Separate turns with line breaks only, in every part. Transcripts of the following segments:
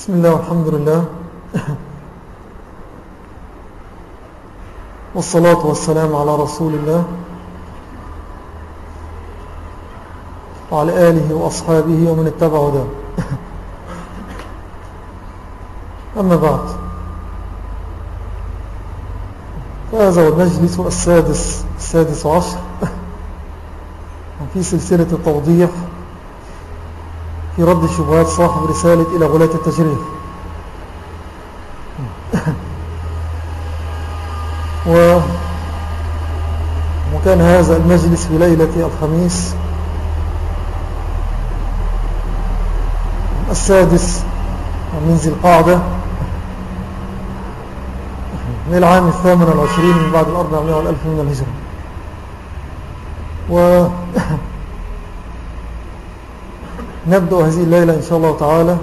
بسم الله والحمد لله. والصلاة والسلام على رسول الله. وعلى آله وأصحابه ومن اتبع ده. أما بعد. فهذا هو المجلس السادس السادس عشر. في سلسلة التوضيح. في رد شبهات صاحب رسالة إلى غلاة التجريح و وكان هذا المجلس في ليلة الخميس. السادس من ذي القعدة. من العام الثامن والعشرين من بعد الأربعمائة والألف من الهجرة. نبدأ هذه الليلة إن شاء الله تعالى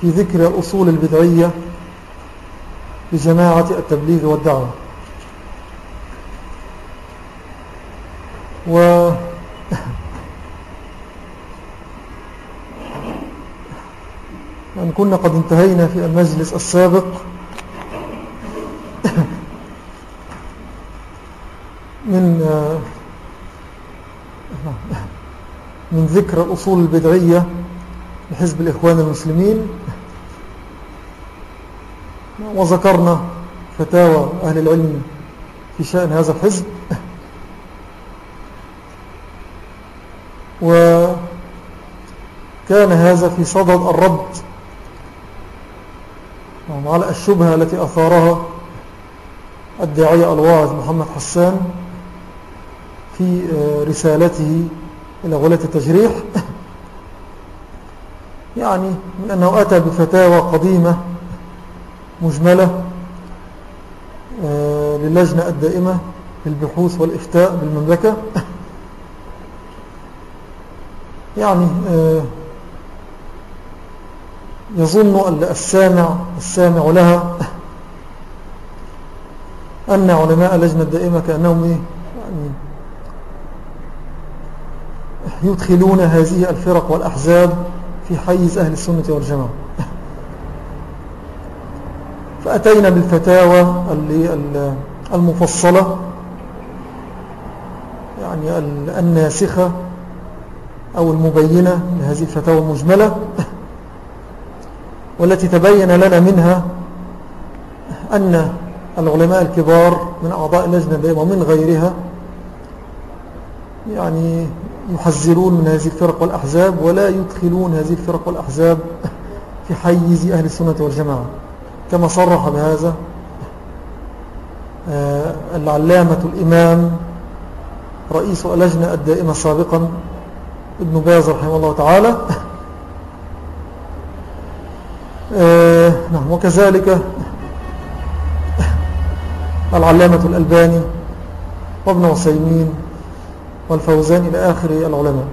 في ذكر الأصول البدعية لجماعة التبليغ والدعوة. و أن كنا قد انتهينا في المجلس السابق من من ذكر الأصول البدعية لحزب الإخوان المسلمين. وذكرنا فتاوى أهل العلم في شأن هذا الحزب. وكان هذا في صدد الرد على الشبهة التي أثارها الداعية الواعظ محمد حسان في رسالته إلى غلاة التجريح. يعني من أنه أتى بفتاوى قديمة مجملة للجنة الدائمة للبحوث والإفتاء بالمملكة. يعني يظن السامع السامع لها أن علماء اللجنة الدائمة كأنهم إيه يعني يدخلون هذه الفرق والأحزاب في حيز أهل السنة والجماعة. فأتينا بالفتاوى المفصلة يعني الناسخة أو المبينة لهذه الفتاوى المجملة والتي تبين لنا منها أن العلماء الكبار من أعضاء اللجنة ومن غيرها يعني يحذرون من هذه الفرق والأحزاب ولا يدخلون هذه الفرق والأحزاب في حيز أهل السنة والجماعة. كما صرح بهذا العلامة الإمام رئيس اللجنة الدائمة سابقا ابن باز رحمه الله تعالى. نعم وكذلك العلامة الألباني وابن عثيمين والفوزان إلى آخر العلماء.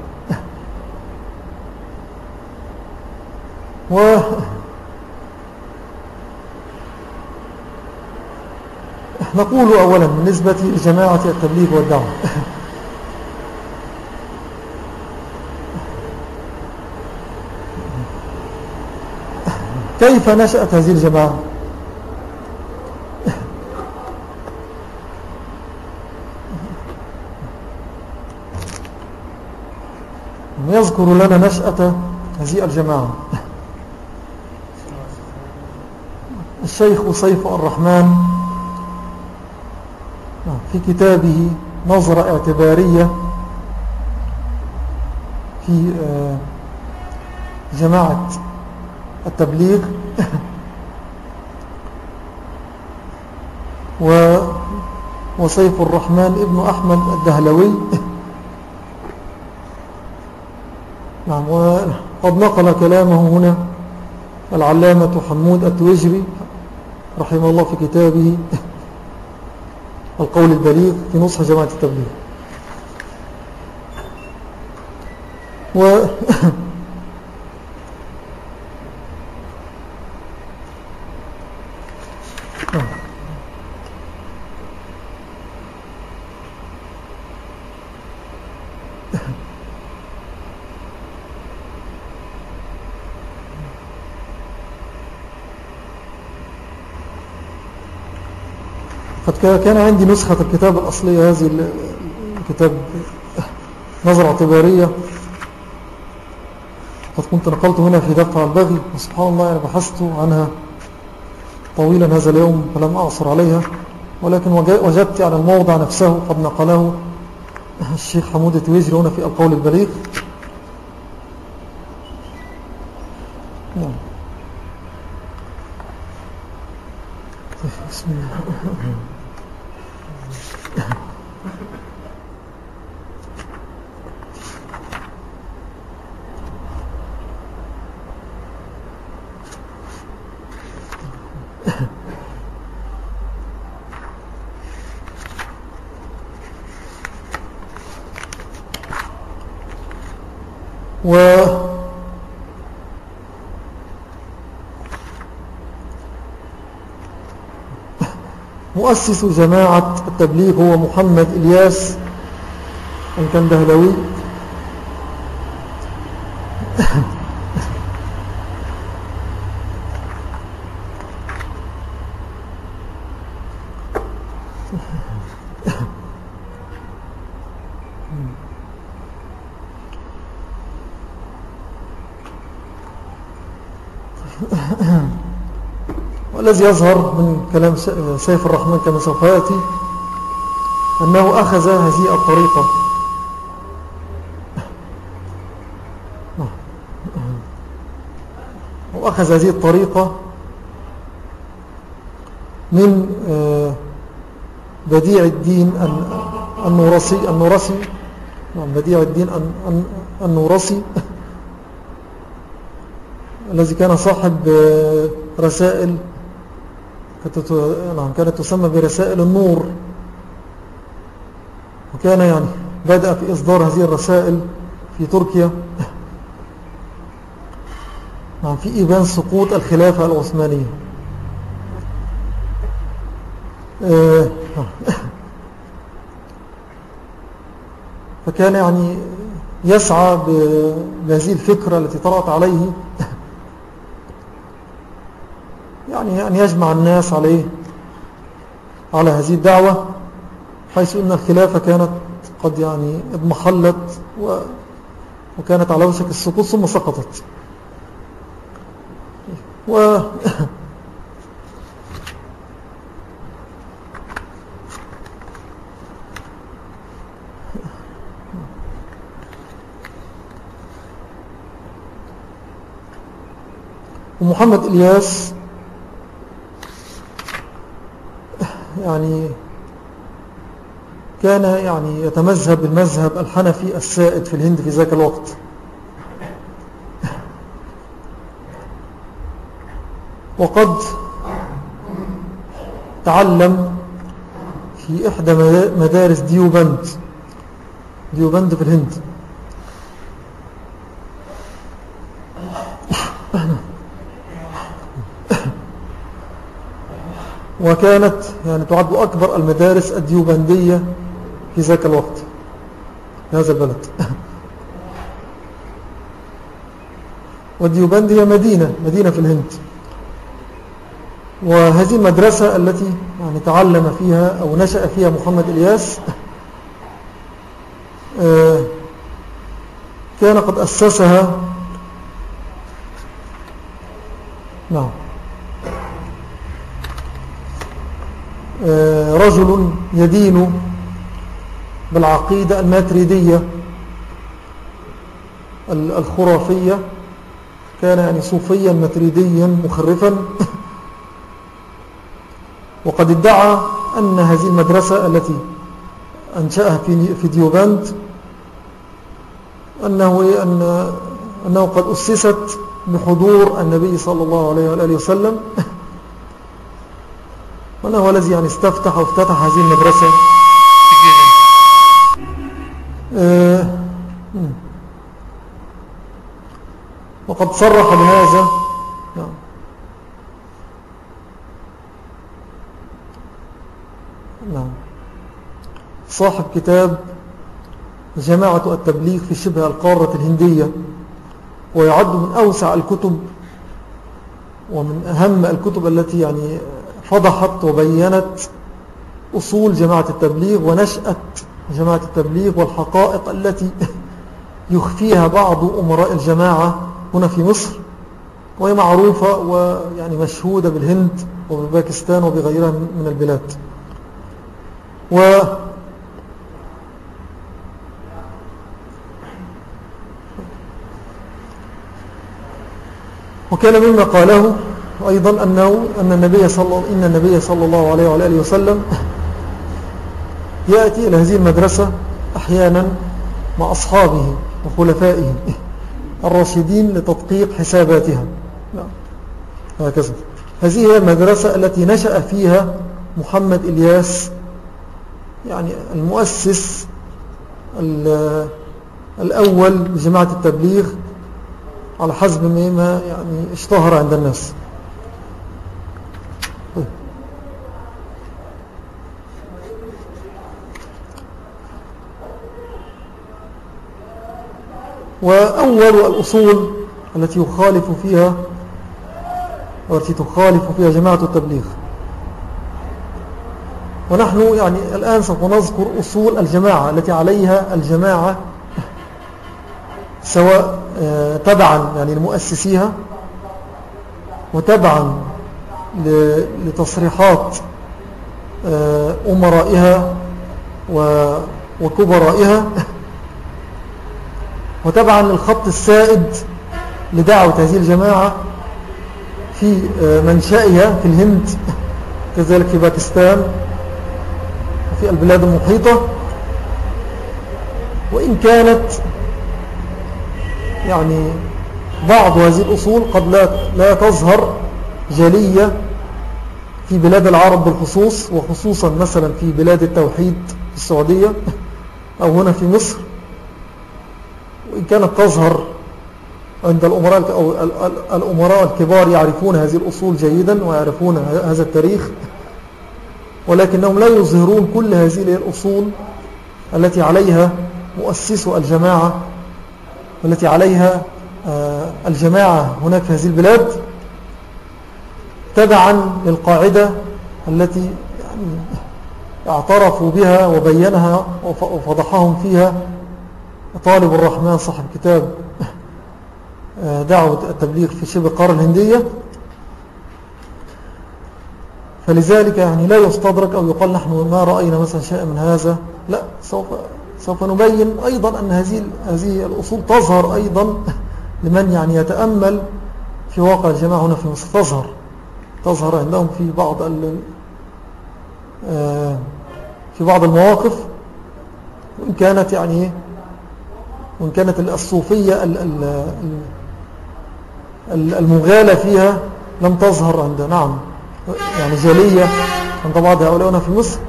و نقول أولا بالنسبة لجماعة التبليغ والدعوة. كيف نشأت هذه الجماعة؟ يذكر لنا نشأة هذه الجماعة. الشيخ سيف الرحمن في كتابه نظرة اعتبارية في جماعة التبليغ. وسيف الرحمن ابن أحمد الدهلوي. نعم وقد نقل كلامه هنا العلامة حمود التوجري رحمه الله في كتابه القول البليغ في نصح جماعة التبليغ. و كان عندي نسخة الكتاب الأصلية هذه الكتاب نظرة اعتبارية. قد كنت نقلت هنا في دفع البغي وسبحان الله يعني بحثت عنها طويلا هذا اليوم فلم أعصر عليها. ولكن وجدت على الموضع نفسه قد نقله الشيخ حمود التويجري هنا في القول البليغ نعم بسم الله و مؤسس جماعة التبليغ هو محمد إلياس الكندهلوي. والذي يظهر من كلام سيف الرحمن كما سوف يأتي أنه أخذ هذه الطريقة. وأخذ هذه الطريقة من آه، بديع الدين النورسي النورسي نعم بديع الدين النورسي الذي كان صاحب آه، رسائل كانت تسمى برسائل النور. وكان يعني بدأ في إصدار هذه الرسائل في تركيا. نعم في إيبان سقوط الخلافة العثمانية. آه، فكان يعني يسعى بهذه الفكرة التي طرأت عليه يعني أن يجمع الناس عليه على هذه الدعوة حيث أن الخلافة كانت قد يعني اضمحلت وكانت على وشك السقوط ثم سقطت. و ومحمد إلياس يعني كان يعني يتمذهب بالمذهب الحنفي السائد في الهند في ذاك الوقت. وقد تعلم في إحدى مدارس ديوبند ديوبند في الهند. وكانت يعني تعد أكبر المدارس الديوبندية في ذاك الوقت في هذا البلد. والديوبند هي مدينة مدينة في الهند. وهذه المدرسة التي يعني تعلم فيها أو نشأ فيها محمد إلياس آه، كان قد أسسها. نعم. رجل يدين بالعقيدة الماتريدية الخرافية كان يعني صوفيا ماتريديا مخرفا. وقد ادعى أن هذه المدرسة التي أنشأها في ديوباند أنه, أن أنه قد أسست بحضور النبي صلى الله عليه وآله وسلم. وأنه هو الذي يعني استفتح وافتتح هذه المدرسة. آه، وقد صرح بهذا. نعم. نعم. صاحب كتاب جماعة التبليغ في شبه القارة الهندية ويعد من أوسع الكتب ومن أهم الكتب التي يعني فضحت وبينت أصول جماعة التبليغ ونشأة جماعة التبليغ والحقائق التي يخفيها بعض أمراء الجماعة هنا في مصر وهي معروفة ويعني مشهودة بالهند وبباكستان وبغيرها من البلاد. و وكان مما قاله أيضا أنه أن النبي صلى إن النبي صلى الله عليه وعلى آله يأتي إلى هذه المدرسة أحيانا مع أصحابه وخلفائه الراشدين لتدقيق حساباتها. نعم. هكذا. هذه هي المدرسة التي نشأ فيها محمد إلياس يعني المؤسس الأول لجماعة التبليغ على حسب ما يعني اشتهر عند الناس. وأول الأصول التي يخالف فيها والتي تخالف فيها جماعة التبليغ. ونحن يعني الآن سوف نذكر أصول الجماعة التي عليها الجماعة سواء آه، تبعا يعني لمؤسسيها وتبعا لتصريحات آه، أمرائها وكبرائها. وتبعا للخط السائد لدعوة هذه الجماعة في آه، منشأها في الهند كذلك في باكستان وفي البلاد المحيطة. وإن كانت يعني بعض هذه الأصول قد لا, لا تظهر جلية في بلاد العرب بالخصوص وخصوصا مثلا في بلاد التوحيد في السعودية أو هنا في مصر. وإن كانت تظهر عند الأمراء, أو الأمراء الكبار يعرفون هذه الأصول جيدا ويعرفون هذا التاريخ ولكنهم لا يظهرون كل هذه الأصول التي عليها مؤسس الجماعة والتي عليها آه، الجماعة هناك في هذه البلاد تبعا للقاعدة التي يعني اعترفوا بها وبينها وفضحهم فيها طالب الرحمن صاحب كتاب آه، دعوة التبليغ في شبه القارة الهندية. فلذلك يعني لا يستدرك أو يقال نحن ما رأينا مثلا شيء من هذا. لا سوف, سوف نبين أيضا أن هذه, هذه الأصول تظهر أيضا لمن يعني يتأمل في واقع الجماعة هنا في مصر. تظهر. تظهر عندهم في بعض آه، في بعض المواقف. وإن كانت يعني وإن كانت الصوفية المغالة فيها لم تظهر عند نعم. يعني جالية عند بعض هؤلاء في مصر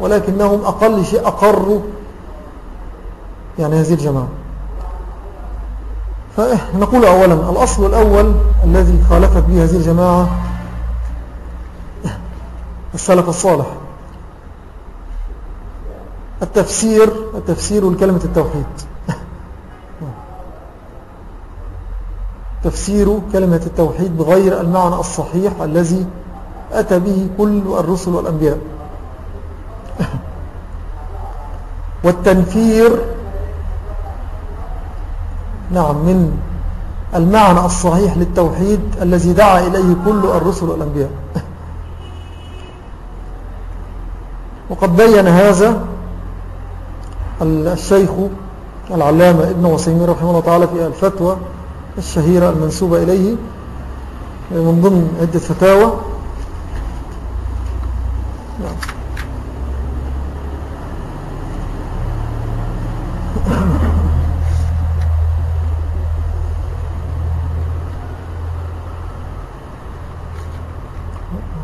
ولكنهم أقل شيء أقروا يعني هذه الجماعة. فنقول أولا الأصل الأول الذي خالفت به هذه الجماعة السلف الصالح. التفسير التفسير لكلمة التوحيد. تفسير كلمة التوحيد بغير المعنى الصحيح الذي أتى به كل الرسل والأنبياء. والتنفير نعم من المعنى الصحيح للتوحيد الذي دعا إليه كل الرسل والأنبياء. وقد بين هذا الشيخ العلامة ابن وسيمين رحمه الله تعالى في الفتوى الشهيرة المنسوبة إليه من ضمن عدة فتاوى.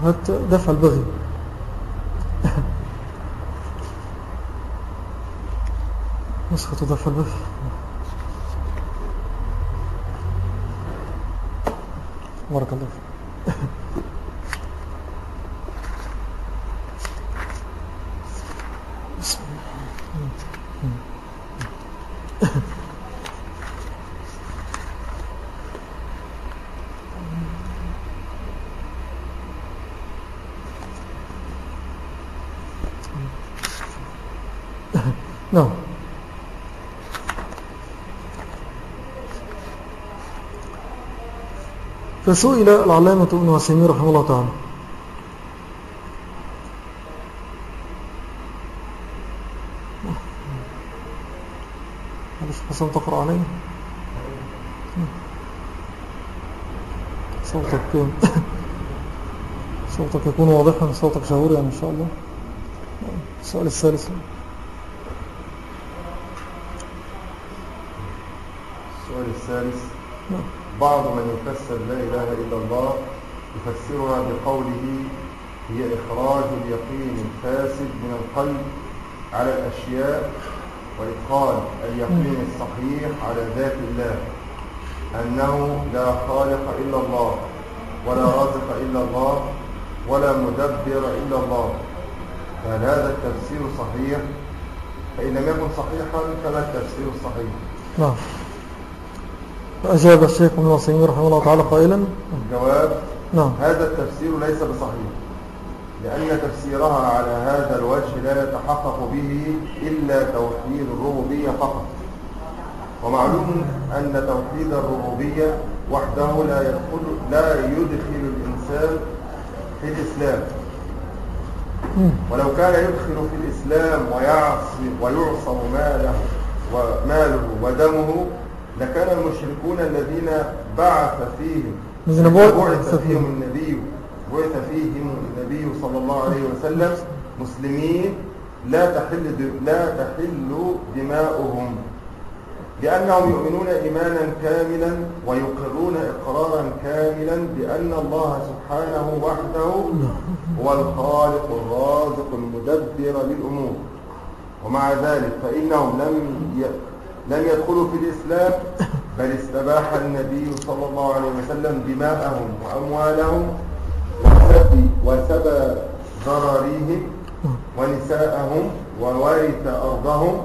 هات دفع البغي. نسخة دفع البغي. Barakallah. Não. فسئل العلامة ابن وسيمين رحمه الله تعالى. حسن تقرأ علي؟ صوتك صوتك يكون واضحا صوتك شهوري يعني إن شاء الله. السؤال الثالث.
السؤال الثالث. نعم. بعض من يفسر لا إله إلا الله يفسرها بقوله هي إخراج اليقين الفاسد من القلب على الأشياء وإدخال اليقين الصحيح على ذات الله أنه لا خالق إلا الله ولا رازق إلا الله ولا مدبر إلا الله. فهل هذا التفسير صحيح فإن لم يكن صحيحا فما التفسير الصحيح
نعم. فأجاب الشيخ من وصيمين رحمه الله تعالى قائلا.
الجواب
نعم.
هذا التفسير ليس بصحيح لأن تفسيرها على هذا الوجه لا يتحقق به إلا توحيد الربوبية فقط. ومعلوم أن توحيد الربوبية وحده لا يدخل لا يدخل الإنسان في الإسلام. ولو كان يدخل في الإسلام ويعصي ويعصم ماله وماله ودمه لكان المشركون الذين بعث فيهم بعث فيهم. النبي بعث فيهم النبي صلى الله عليه وسلم مسلمين لا تحل لا تحل دماؤهم. لأنهم يؤمنون إيمانا كاملا ويقرون إقرارا كاملا بأن الله سبحانه وحده هو الخالق الرازق المدبر للأمور. ومع ذلك فإنهم لم لم يدخلوا في الإسلام بل استباح النبي صلى الله عليه وسلم دماءهم وأموالهم وسبي وسبى ضراريهم ونساءهم وورث أرضهم.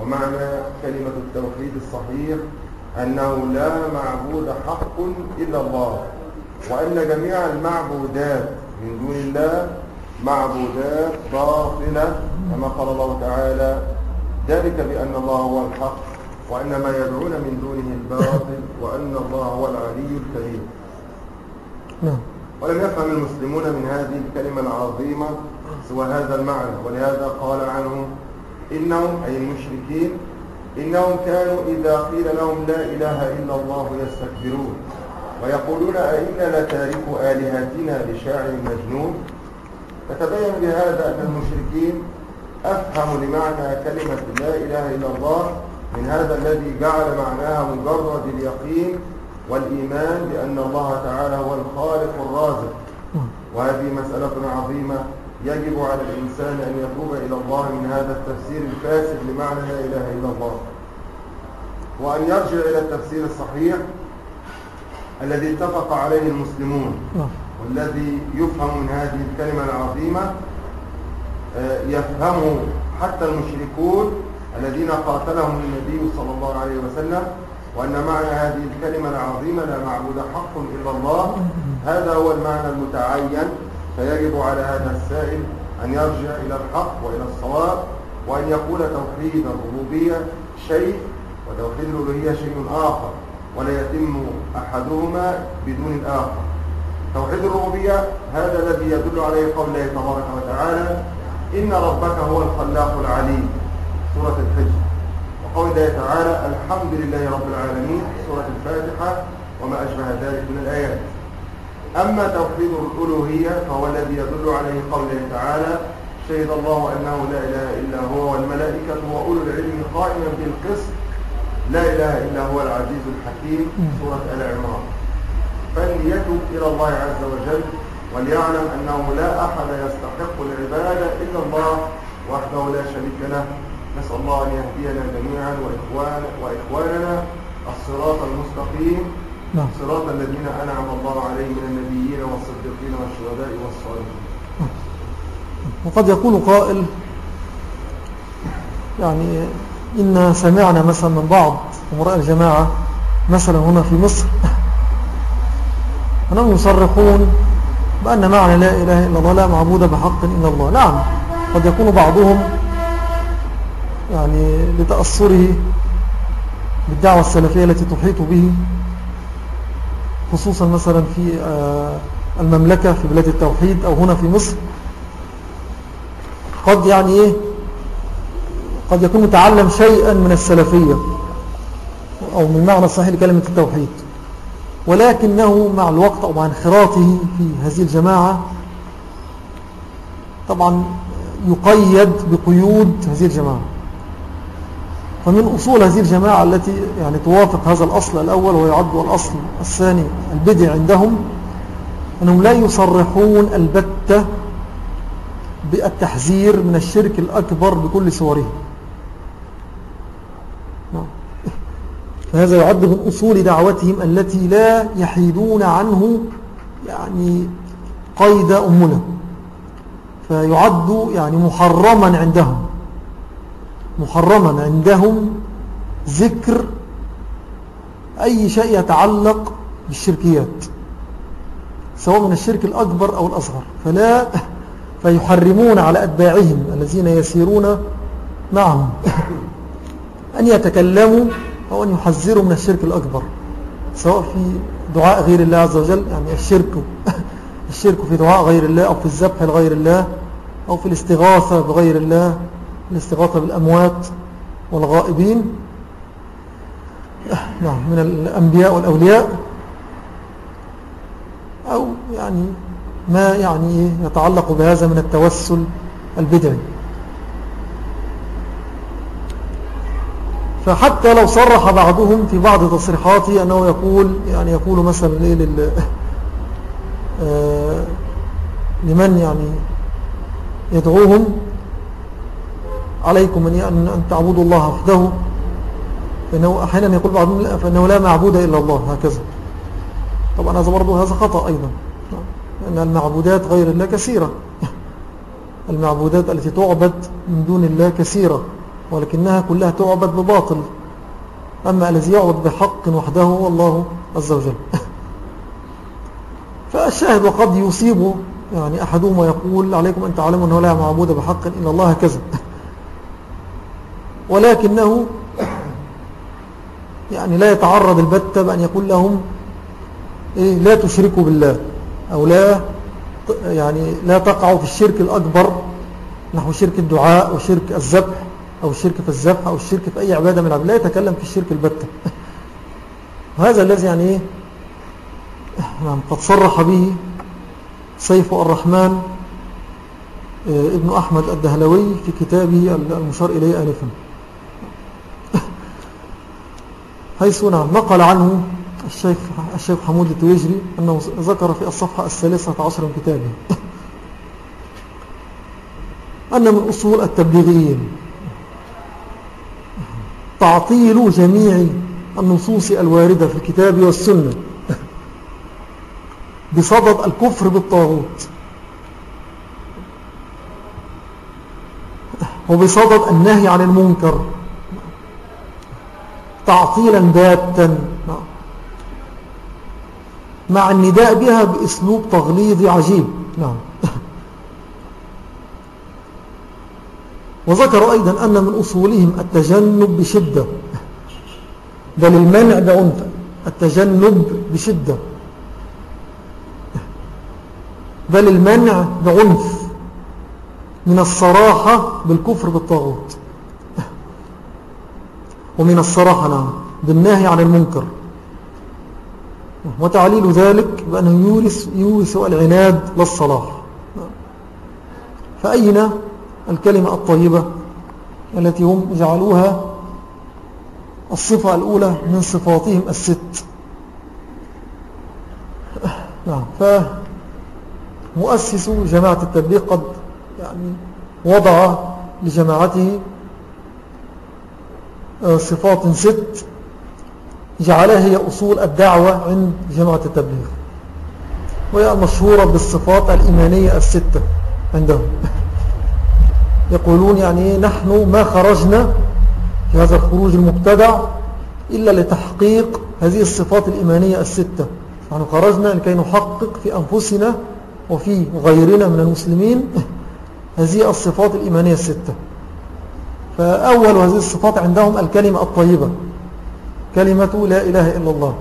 ومعنى كلمة التوحيد الصحيح أنه لا معبود حق إلا الله وأن جميع المعبودات من دون الله معبودات باطلة كما قال الله تعالى ذلك بأن الله هو الحق وأن ما يدعون من دونه الباطل وأن الله هو العلي الكريم نعم. ولم يفهم المسلمون من هذه الكلمة العظيمة سوى هذا المعنى ولهذا قال عنهم إنهم أي المشركين إنهم كانوا إذا قيل لهم لا إله إلا الله يستكبرون ويقولون أئنا لتارك آلهتنا لشاعر مجنون فتبين بهذا أن المشركين أفهم لمعنى كلمة لا إله إلا الله من هذا الذي جعل معناها مجرد اليقين والإيمان بأن الله تعالى هو الخالق الرازق. وهذه مسألة عظيمة يجب على الإنسان أن يتوب إلى الله من هذا التفسير الفاسد لمعنى لا إله إلا الله. وأن يرجع إلى التفسير الصحيح الذي اتفق عليه المسلمون والذي يفهم من هذه الكلمة العظيمة يفهمه حتى المشركون الذين قاتلهم النبي صلى الله عليه وسلم وأن معنى هذه الكلمة العظيمة لا معبود حق إلا الله. هذا هو المعنى المتعين. فيجب على هذا السائل أن يرجع إلى الحق وإلى الصواب وأن يقول توحيد الربوبية شيء وتوحيد الألوهية شيء آخر ولا يتم أحدهما بدون الآخر. توحيد الربوبية هذا الذي يدل عليه قول الله تبارك وتعالى إن ربك هو الخلاق العليم. سورة الحج. وقول الله تعالى الحمد لله رب العالمين. سورة الفاتحة وما أشبه ذلك من الآيات. أما توحيد الألوهية فهو الذي يدل عليه قوله تعالى شهد الله أنه لا إله إلا هو والملائكة وأولو العلم قائما بالقسط. لا إله إلا هو العزيز الحكيم. سورة آل عمران. فليتوب إلى الله عز وجل. وليعلم أنه لا أحد يستحق العبادة إلا الله وحده لا شريك له. نسأل الله أن يهدينا جميعا وإخوان وإخواننا الصراط المستقيم. نعم. صراط الذين أنعم الله عليهم من النبيين والصديقين والشهداء والصالحين.
وقد يقول قائل يعني إن سمعنا مثلا من بعض أمراء الجماعة مثلا هنا في مصر أنهم يصرحون بأن معنى لا إله إلا الله لا معبود بحق إلا الله. نعم قد يكون بعضهم يعني لتأثره بالدعوة السلفية التي تحيط به خصوصا مثلا في آه، المملكة في بلاد التوحيد أو هنا في مصر. قد يعني إيه؟ قد يكون متعلم شيئا من السلفية أو من معنى صحيح لكلمة التوحيد. ولكنه مع الوقت أو مع انخراطه في هذه الجماعة طبعا يقيد بقيود هذه الجماعة. فمن أصول هذه الجماعة التي يعني توافق هذا الأصل الأول ويعد الأصل الثاني البدع عندهم أنهم لا يصرحون البتة بالتحذير من الشرك الأكبر بكل صوره. فهذا يعد من أصول دعوتهم التي لا يحيدون عنه يعني قيد أمنا. فيعد يعني محرما عندهم. محرما عندهم ذكر أي شيء يتعلق بالشركيات سواء من الشرك الأكبر أو الأصغر. فلا فيحرمون على أتباعهم الذين يسيرون معهم. أن يتكلموا أو أن يحذروا من الشرك الأكبر سواء في دعاء غير الله عز وجل يعني الشرك الشرك في دعاء غير الله أو في الذبح لغير الله أو في الاستغاثة بغير الله الاستغاثة بالأموات والغائبين. نعم من الأنبياء والأولياء. أو يعني ما يعني يتعلق بهذا من التوسل البدعي. فحتى لو صرح بعضهم في بعض تصريحاته أنه يقول يعني يقول مثلا ليه لل آه، لمن يعني يدعوهم عليكم أن أن تعبدوا الله وحده فإنه أحيانا يقول بعضهم فإنه لا معبود إلا الله هكذا. طبعا هذا برضو هذا خطأ أيضا. لأن المعبودات غير الله كثيرة. المعبودات التي تعبد من دون الله كثيرة. ولكنها كلها تعبد بباطل. أما الذي يعبد بحق وحده هو الله عز وجل. فالشاهد وقد يصيب يعني أحدهم ويقول عليكم أن تعلموا أنه لا معبود بحق إلا الله كذا ولكنه يعني لا يتعرض البتة بأن يقول لهم إيه لا تشركوا بالله أو لا يعني لا تقعوا في الشرك الأكبر نحو شرك الدعاء وشرك الذبح. أو الشرك في الذبح أو الشرك في أي عبادة من العبادة لا يتكلم في الشرك البتة. وهذا الذي يعني نعم قد صرح به سيف الرحمن آه، ابن أحمد الدهلوي في كتابه المشار إليه آنفا. حيث نعم نقل عنه الشيخ, الشيخ حمود التويجري أنه ذكر في الصفحة الثالثة عشر من كتابه. أن من أصول التبليغيين تعطيل جميع النصوص الواردة في الكتاب والسنة. بصدد الكفر بالطاغوت. وبصدد النهي عن المنكر. تعطيلا باتا مع النداء بها بأسلوب تغليظي عجيب. نعم. وذكر أيضا أن من أصولهم التجنب بشدة. بل المنع بعنف التجنب بشدة. بل المنع بعنف من الصراحة بالكفر بالطاغوت. ومن الصراحة نعم بالنهي عن المنكر. وتعليل ذلك بأنه يورث, يورث العناد للصلاح. فأين الكلمة الطيبة التي هم جعلوها الصفة الأولى من صفاتهم الست. نعم فمؤسس جماعة التبليغ قد يعني وضع لجماعته آه، صفات ست جعلها هي أصول الدعوة عند جماعة التبليغ وهي المشهورة بالصفات الإيمانية الستة عندهم. يقولون يعني نحن ما خرجنا في هذا الخروج المبتدع إلا لتحقيق هذه الصفات الإيمانية الستة. نحن خرجنا لكي نحقق في أنفسنا وفي غيرنا من المسلمين هذه الصفات الإيمانية الستة. فأول هذه الصفات عندهم الكلمة الطيبة كلمة لا إله إلا الله.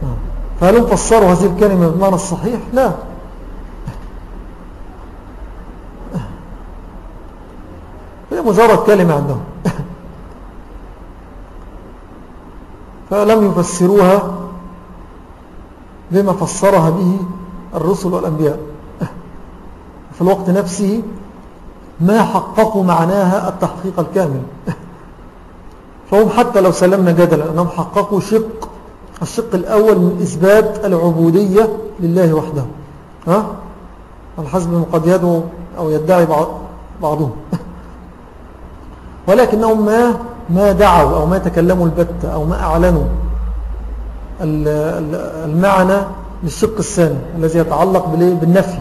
فهل فسروا هذه الكلمة بالمعنى الصحيح؟ لا. مجرد كلمة عندهم. فلم يفسروها بما فسرها به الرسل والأنبياء. في الوقت نفسه ما حققوا معناها التحقيق الكامل. فهم حتى لو سلمنا جدلا أنهم حققوا شق الشق الأول من إثبات العبودية لله وحده. ها؟ الحسب من قد يدعو أو يدعي بعضهم. ولكنهم ما ما دعوا أو ما تكلموا البتة أو ما أعلنوا المعنى للشق الثاني الذي يتعلق بالنفي.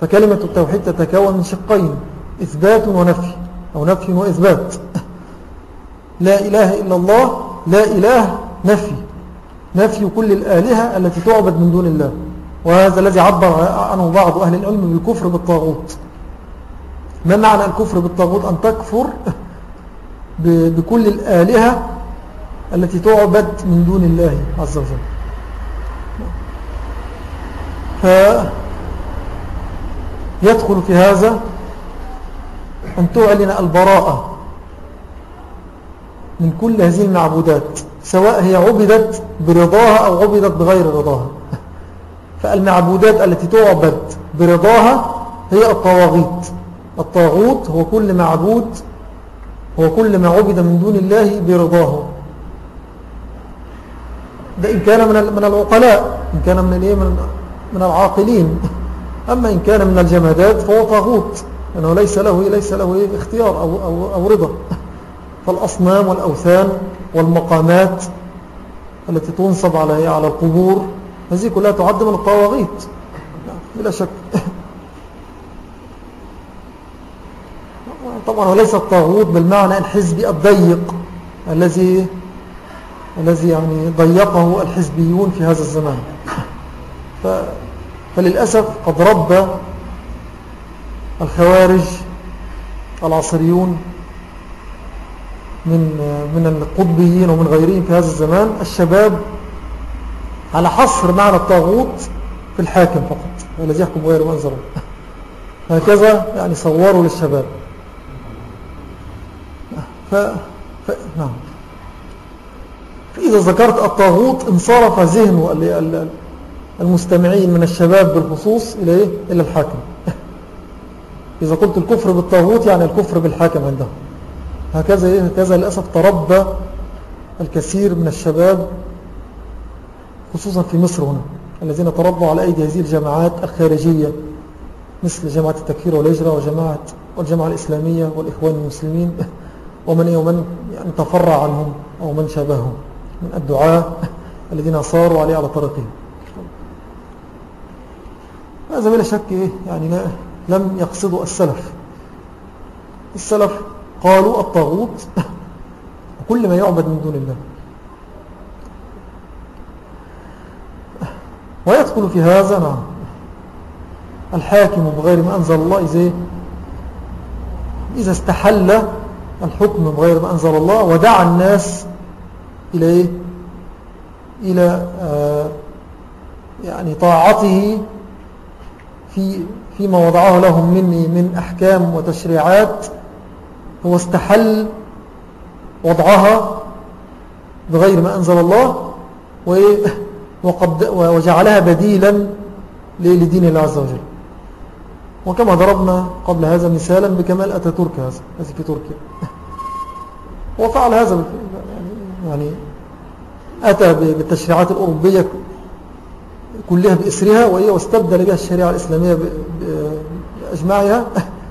فكلمة التوحيد تتكون من شقين إثبات ونفي أو نفي وإثبات. لا إله إلا الله لا إله نفي. نفي كل الآلهة التي تعبد من دون الله. وهذا الذي عبر عنه بعض أهل العلم بالكفر بالطاغوت. ما معنى الكفر بالطاغوت؟ أن تكفر بكل الآلهة التي تعبد من دون الله عز وجل. فيدخل في هذا أن تعلن البراءة من كل هذه المعبودات سواء هي عبدت برضاها أو عبدت بغير رضاها. فالمعبودات التي تعبد برضاها هي الطواغيت. الطاغوت هو كل معبود هو كل ما عبد من دون الله برضاه. ده إن كان من من العقلاء إن كان من الإيه من من العاقلين. أما إن كان من الجمادات فهو طاغوت لأنه ليس له ليس له إيه اختيار أو, أو, أو رضا. فالأصنام والأوثان والمقامات التي تنصب على على القبور هذه كلها تعد من الطواغيت. بلا شك. طبعا وليس الطاغوت بالمعنى الحزبي الضيق الذي الذي يعني ضيقه الحزبيون في هذا الزمان. ف فللأسف قد ربى الخوارج العصريون من من القطبيين ومن غيرهم في هذا الزمان الشباب على حصر معنى الطاغوت في الحاكم فقط الذي يحكم غير منظره هكذا يعني صوروا للشباب. ف... ف... نعم فإذا ذكرت الطاغوت انصرف ذهن المستمعين من الشباب بالخصوص إلى, إيه؟ إلى الحاكم إذا قلت الكفر بالطاغوت يعني الكفر بالحاكم عندهم هكذا إيه؟ هكذا للأسف تربى الكثير من الشباب خصوصا في مصر هنا الذين تربوا على أيدي هذه الجماعات الخارجية مثل جماعة التكفير والهجرة وجماعة والجماعة الإسلامية والإخوان المسلمين ومن ومن يعني تفرع عنهم أو من شابههم من الدعاء الذين صاروا عليه على طريقهم. هذا بلا شك إيه؟ يعني لم يقصدوا السلف. السلف قالوا الطاغوت وكل ما يعبد من دون الله. ويدخل في هذا نعم. الحاكم بغير ما أنزل الله إذا استحل الحكم بغير ما أنزل الله ودعا الناس إلى إيه؟ إلى يعني طاعته في فيما وضعه لهم مني من أحكام وتشريعات هو استحل وضعها بغير ما أنزل الله وجعلها بديلا لدين الله عز وجل وكما ضربنا قبل هذا مثالا بكمال أتاتورك هذا هذه في تركيا. وفعل هذا يعني أتى بالتشريعات الأوروبية كلها بإسرها وهي واستبدل بها الشريعة الإسلامية بأجمعها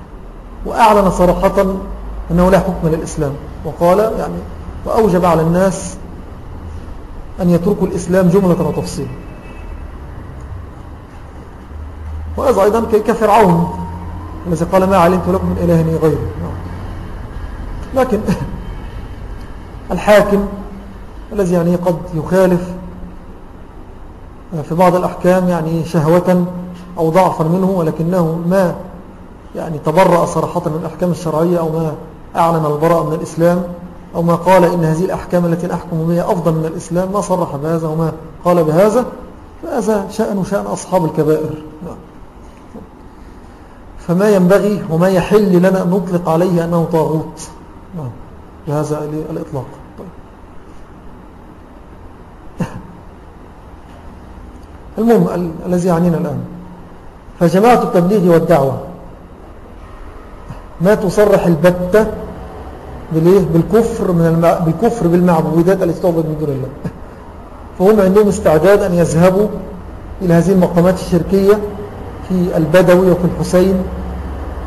وأعلن صراحة أنه لا حكم للإسلام. وقال يعني وأوجب على الناس أن يتركوا الإسلام جملة وتفصيل وهذا أيضا كفرعون الذي قال ما علمت لكم من إله غيره لكن الحاكم الذي يعني قد يخالف في بعض الأحكام يعني شهوة أو ضعفا منه ولكنه ما يعني تبرأ صراحة من الأحكام الشرعية أو ما أعلن البراءة من الإسلام أو ما قال إن هذه الأحكام التي نحكم بها أفضل من الإسلام ما صرح بهذا وما قال بهذا. فهذا شأن شأن أصحاب الكبائر. فما ينبغي وما يحل لنا أن نطلق عليه أنه طاغوت. نعم. بهذا الإطلاق. طيب. المهم الذي يعنينا الآن. فجماعة التبليغ والدعوة. ما تصرح البتة بالكفر, من بالكفر بالمعبودات التي تعبد من دون الله. فهم عندهم استعداد أن يذهبوا إلى هذه المقامات الشركية في البدوي وفي الحسين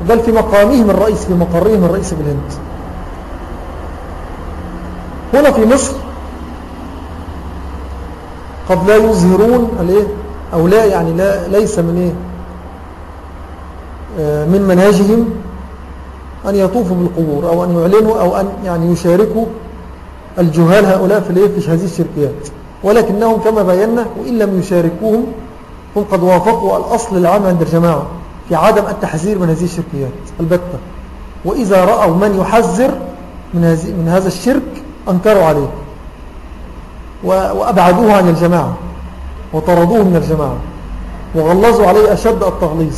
بل في مقامهم الرئيس في مقرهم الرئيس بالهند هنا في مصر قد لا يظهرون الإيه؟ أو لا يعني لا ليس من إيه؟ آه، من منهجهم أن يطوفوا بالقبور أو أن يعلنوا أو أن يعني يشاركوا الجهال هؤلاء في في هذه الشركيات. ولكنهم كما بينا وإن لم يشاركوهم هم قد وافقوا الأصل العام عند الجماعة في عدم التحذير من هذه الشركيات البتة. وإذا رأوا من يحذر من, هذا الشرك أنكروا عليه. وأبعدوه عن الجماعة. وطردوه من الجماعة. وغلظوا عليه أشد التغليظ.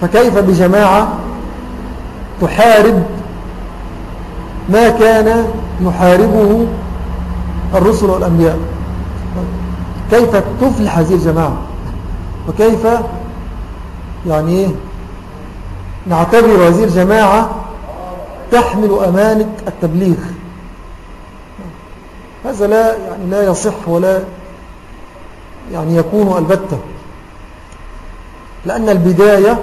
فكيف بجماعة تحارب ما كان يحاربه الرسل والأنبياء. كيف تفلح هذه الجماعة؟ وكيف يعني؟ نعتبر هذه الجماعة تحمل أمانة التبليغ؟ هذا لا يعني لا يصح ولا يعني يكون البتة. لأن البداية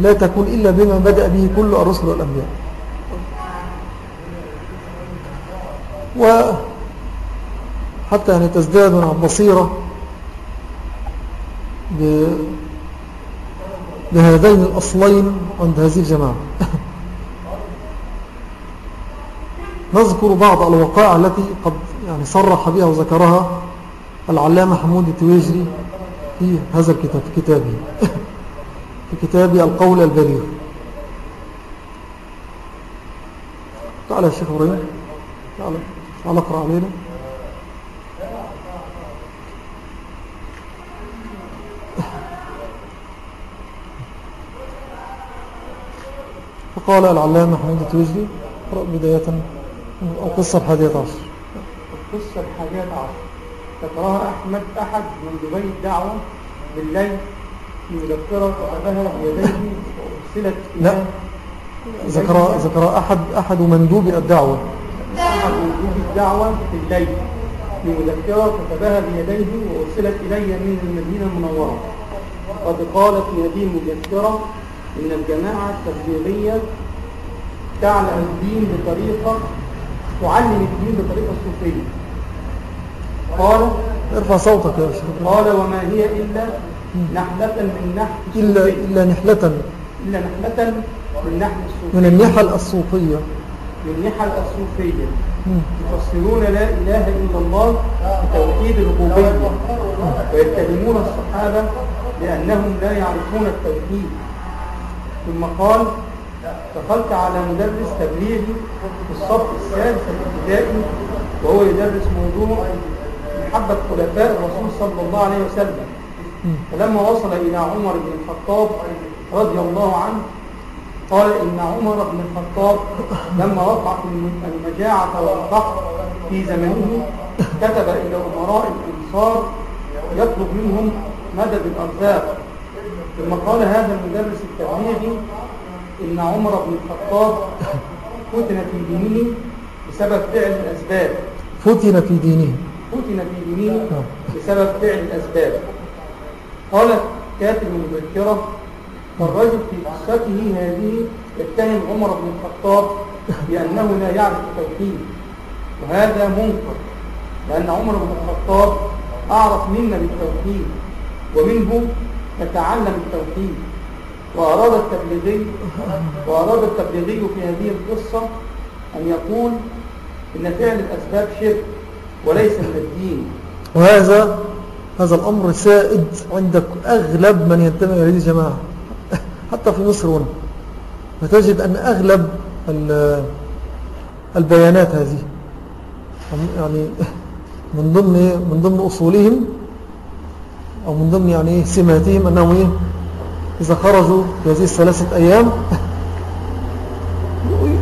لا تكون إلا بما بدأ به كل الرسل والأنبياء. وحتى أن تزداد من البصيرة بهذين الأصلين عند هذه الجماعة. نذكر بعض الوقائع التي قد يعني صرح بها وذكرها العلامة حمود التويجري في هذا الكتاب في كتابه. في كتاب القول البليغ. تعال يا شيخ إبراهيم. تعال تعال اقرأ علينا. فقال العلامة حميد التوجدي اقرأ بداية القصة الحادية عشر
القصة الحادية عشر ذكرها أحمد أحد من دبي الدعوة بالليل مذكرة كتبها بيديه وأرسلت
لا ذكر ذكر أحد أحد مندوب الدعوة.
أحد مندوب الدعوة في الليل بمذكرة كتبها بيديه وأرسلت إلي من المدينة المنورة. قد قالت هذه المذكرة إن الجماعة التبليغية تعلم الدين بطريقة تعلم الدين بطريقة صوفية قال
ارفع صوتك يا شيخ
قال وما هي إلا نحلة من نحل
إلا, إلا نحلة.
إلا نحلة من نحل الصوفية
من النحل الصوفية
من نحل الصوفية يفسرون لا إله إلا الله بتوحيد الربوبية ويتهمون الصحابة لأنهم لا يعرفون التوحيد. ثم قال دخلت على مدرس تبليغي في الصف السادس الابتدائي وهو يدرس موضوع محبة خلفاء الرسول صلى الله عليه وسلم. فلما وصل إلى عمر بن الخطاب رضي الله عنه قال إن عمر بن الخطاب لما وقع في المجاعة والفقر في زمنه كتب إلى أمراء الإنصار يطلب منهم مدد الأرزاق. ثم قال هذا المدرس التبليغي إن عمر بن الخطاب فتن في دينه بسبب فعل الأسباب.
فتن في دينه.
فتن في دينه نعم. بسبب فعل الأسباب. قال كاتب المذكرة فالرجل في قصته هذه يتهم عمر بن الخطاب بأنه لا يعرف التوحيد. وهذا منكر لأن عمر بن الخطاب أعرف منا بالتوحيد ومنه نتعلم التوحيد. وأراد التبليغي وأراد التبليغي في هذه القصة أن يقول إن فعل الأسباب شرك وليس من الدين.
وهذا هذا الأمر سائد عند أغلب من ينتمي إلى هذه الجماعة. حتى في مصر هنا. فتجد أن أغلب البيانات هذه. يعني من ضمن من ضمن أصولهم أو من ضمن يعني سماتهم أنهم إيه؟ إذا خرجوا في هذه الثلاثة أيام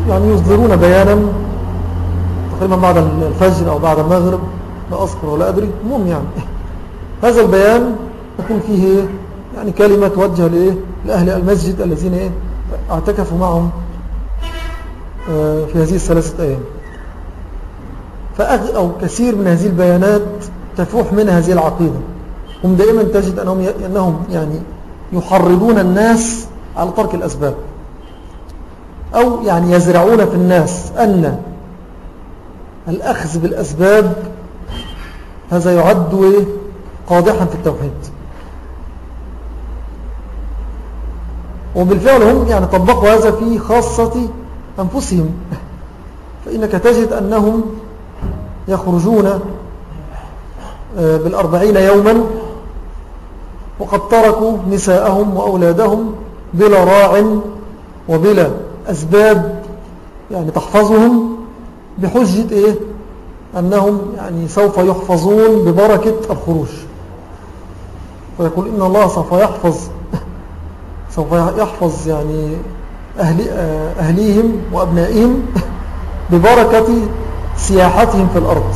يعني يصدرون بيانا تقريبا بعد الفجر أو بعد المغرب لا أذكر ولا أدري. المهم يعني هذا البيان يكون فيه يعني كلمة توجه لإيه؟ لأهل المسجد الذين إيه؟ اعتكفوا معهم آه، في هذه الثلاثة أيام. فأغ أو كثير من هذه البيانات تفوح منها هذه العقيدة. هم دائما تجد أنهم, أنهم يعني يحرضون الناس على ترك الأسباب. أو يعني يزرعون في الناس أن الأخذ بالأسباب هذا يعد قادحا في التوحيد. وبالفعل هم يعني طبقوا هذا في خاصة أنفسهم. فإنك تجد أنهم يخرجون آه، بالأربعين يوما وقد تركوا نساءهم وأولادهم بلا راع وبلا أسباب يعني تحفظهم بحجة إيه؟ أنهم يعني سوف يحفظون ببركة الخروج. ويقول إن الله سوف يحفظ سوف يحفظ يعني أهل أهليهم وأبنائهم ببركة سياحتهم في الأرض.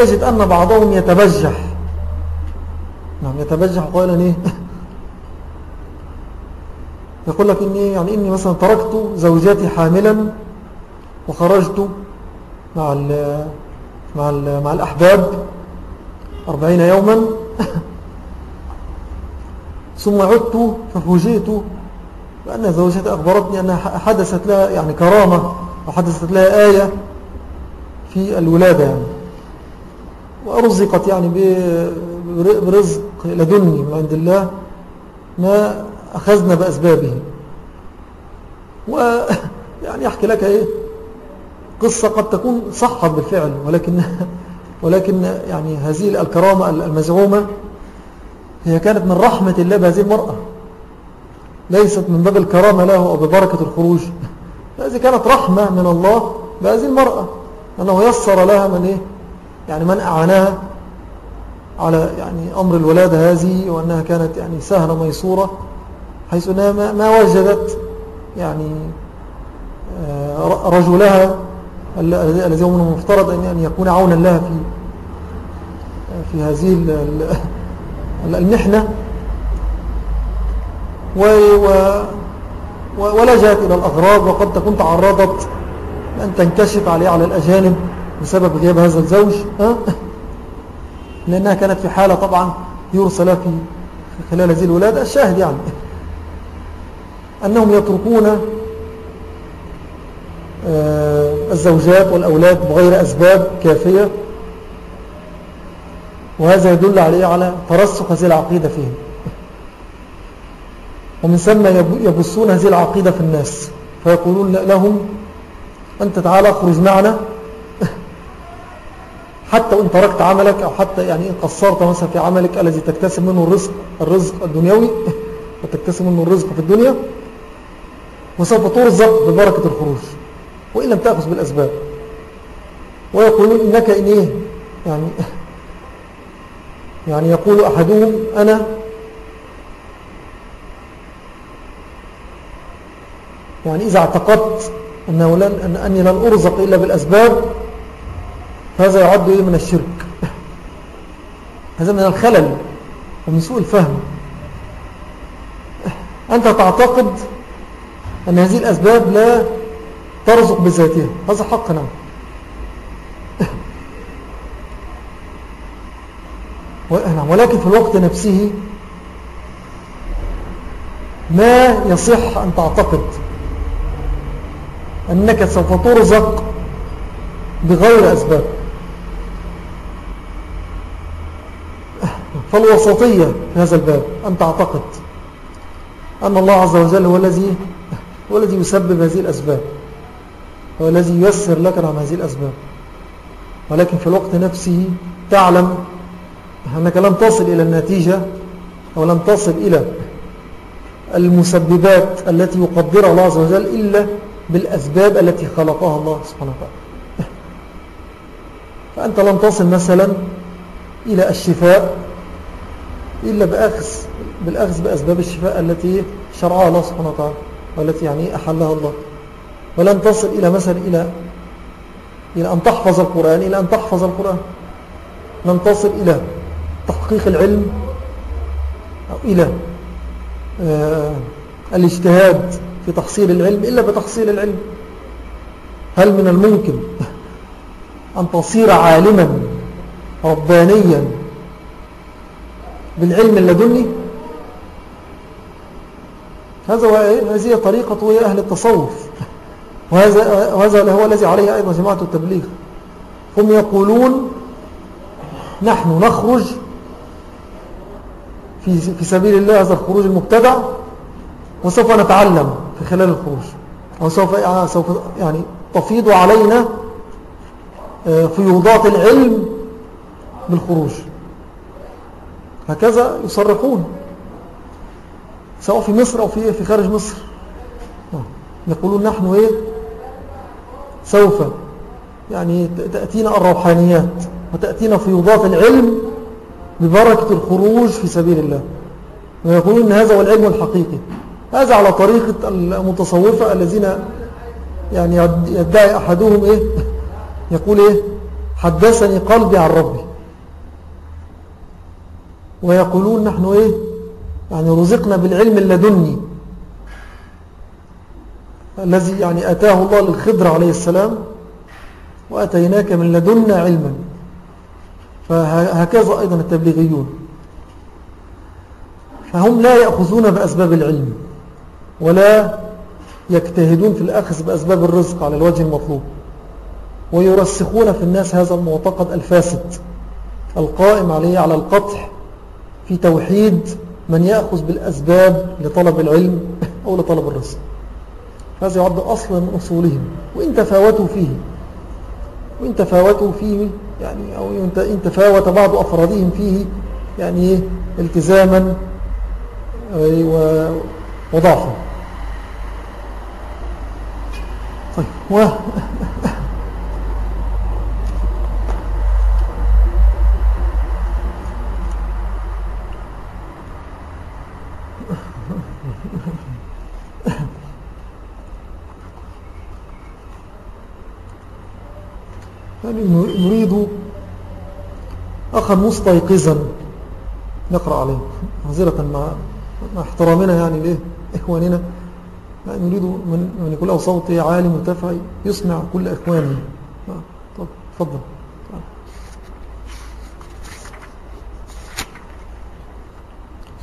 وتجد أن بعضهم يتبجح. نعم يتبجح قائلا إيه؟ يقول لك إني, يعني إني مثلا تركت زوجاتي حاملا وخرجت مع ال مع, ال مع الأحباب أربعين يوما. ثم عدت ففوجئت بأن زوجتي أخبرتني أنها حدثت لها يعني كرامة وحدثت لها آية في الولادة. يعني وأرزقت يعني برزق لدني من عند الله ما أخذنا بأسبابه. ويعني أحكي لك إيه قصة قد تكون صحت بالفعل ولكن ولكن يعني هذه الكرامة المزعومة هي كانت من رحمة الله بهذه المرأة. ليست من باب الكرامة له أو ببركة الخروج. هذه كانت رحمة من الله بهذه المرأة أنه يسر لها من إيه يعني من أعاناها على يعني أمر الولادة هذه وأنها كانت يعني سهلة ميسورة حيث أنها ما وجدت يعني آه، رجلها الذي هو من المفترض أن يكون عونا لها في في هذه المحنة. ولجأت إلى الأغراض وقد تكون تعرضت أن تنكشف عليه على الأجانب. بسبب غياب هذا الزوج لأنها كانت في حالة طبعا يرسل في خلال هذه الولادة الشاهد يعني أنهم يتركون آه، الزوجات والأولاد بغير أسباب كافية. وهذا يدل عليه على ترسخ هذه العقيدة فيهم. ومن ثم يبصون هذه العقيدة في الناس فيقولون لهم أنت تعالى اخرج معنا حتى وإن تركت عملك أو حتى يعني إن قصرت مثلا في عملك الذي تكتسب منه الرزق الرزق الدنيوي وتكتسب منه الرزق في الدنيا وسوف ترزق ببركة الخروج وإن لم تأخذ بالأسباب. ويقولون إنك إن إيه؟ يعني يعني يقول أحدهم أنا يعني إذا اعتقدت أنه لن أني لن أرزق إلا بالأسباب فهذا يعد إيه من الشرك. هذا من الخلل ومن سوء الفهم. أنت تعتقد أن هذه الأسباب لا ترزق بذاتها. هذا حق نعم. نعم ولكن في الوقت نفسه ما يصح أن تعتقد أنك سوف ترزق بغير أسباب. فالوسطية في هذا الباب أن تعتقد أن الله عز وجل هو الذي هو الذي يسبب هذه الأسباب هو الذي ييسر لك عن هذه الأسباب. ولكن في الوقت نفسه تعلم أنك لم تصل إلى النتيجة أو لم تصل إلى المسببات التي يقدرها الله عز وجل إلا بالأسباب التي خلقها الله سبحانه وتعالى. فأنت لم تصل مثلا إلى الشفاء إلا بأخذ بالأخذ بأسباب الشفاء التي شرعها الله سبحانه وتعالى والتي يعني أحلها الله. ولن تصل إلى مثلا إلى إلى أن تحفظ القرآن إلى أن تحفظ القرآن. لن تصل إلى تحقيق العلم أو إلى آه الاجتهاد في تحصيل العلم إلا بتحصيل العلم. هل من الممكن أن تصير عالما ربانيا بالعلم اللدني هذا هذه طريقة هي أهل التصوف. وهذا, وهذا هو الذي عليه أيضا جماعة التبليغ. هم يقولون نحن نخرج في, في سبيل الله هذا الخروج المبتدع وسوف نتعلم في خلال الخروج. وسوف سوف يعني تفيض علينا آه، فيوضات العلم بالخروج. هكذا يصرحون سواء في مصر أو في, في خارج مصر. يقولون نحن إيه؟ سوف يعني تأتينا الروحانيات وتأتينا فيوضات العلم ببركة الخروج في سبيل الله. ويقولون أن هذا هو العلم الحقيقي. هذا على طريقة المتصوفة الذين يعني يدعي أحدهم إيه؟ يقول إيه؟ حدثني قلبي عن ربي. ويقولون نحن إيه؟ يعني رزقنا بالعلم اللدني. الذي يعني أتاه الله للخضر عليه السلام وأتيناك من لدنا علما. فهكذا أيضا التبليغيون. فهم لا يأخذون بأسباب العلم ولا يجتهدون في الأخذ بأسباب الرزق على الوجه المطلوب. ويرسخون في الناس هذا المعتقد الفاسد القائم عليه على القطع في توحيد من يأخذ بالأسباب لطلب العلم أو لطلب الرزق. هذا يعد أصلا من أصولهم. وإن تفاوتوا فيه وإن تفاوتوا فيه يعني أو إن تفاوت بعض أفرادهم فيه يعني التزاما وضعفا. طيب يعني نريد أخا مستيقظا؟ نقرأ عليه. معذرة مع, احترامنا يعني ليه إخواننا. يعني نريد من, من يكون له صوت عالي مرتفع يسمع كل إخوانه. طب تفضل.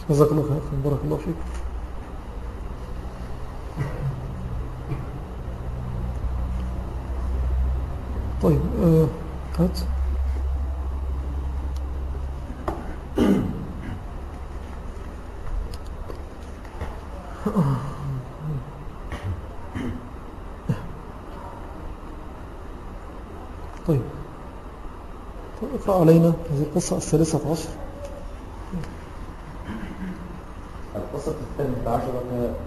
جزاك الله خير. بارك الله فيك طيب آه هات طيب اقرأ علينا هذه القصة الثالثة عشر
القصة الثالثة عشرة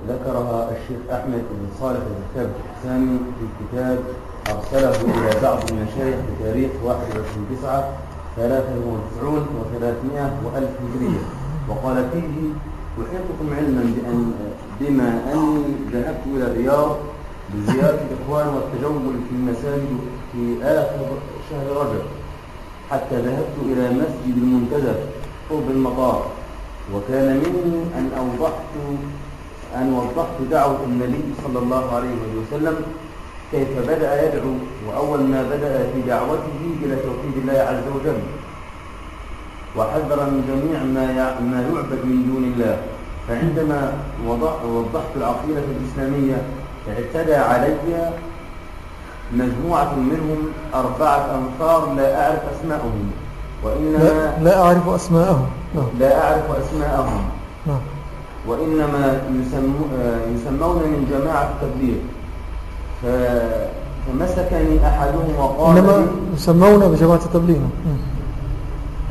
ذكرها الشيخ أحمد بن صالح الكتاب الثاني في كتاب أرسله إلى بعض المشايخ بتاريخ 21 9 93 و300 وألف هجرية. وقال فيه أحيطكم علما بأن بما أني ذهبت إلى الرياض بزيارة الإخوان والتجول في المساجد في آخر شهر رجب. حتى ذهبت إلى مسجد المنتدى قرب المطار وكان مني أن أوضحت أن وضحت دعوة النبي صلى الله عليه وسلم كيف بدأ يدعو وأول ما بدأ في دعوته إلى توحيد الله عز وجل. وحذر من جميع ما ما يعبد من دون الله. فعندما وضحت العقيدة الإسلامية اعتدى علي مجموعة منهم أربعة أنفار لا أعرف أسماءهم.
وإنما لا, لا أعرف أسماءهم.
نعم. لا أعرف أسماءهم. نعم. وإنما يسمون من جماعة التبليغ فمسكني أحدهم وقال
إنما يسمون بجماعة التبليغ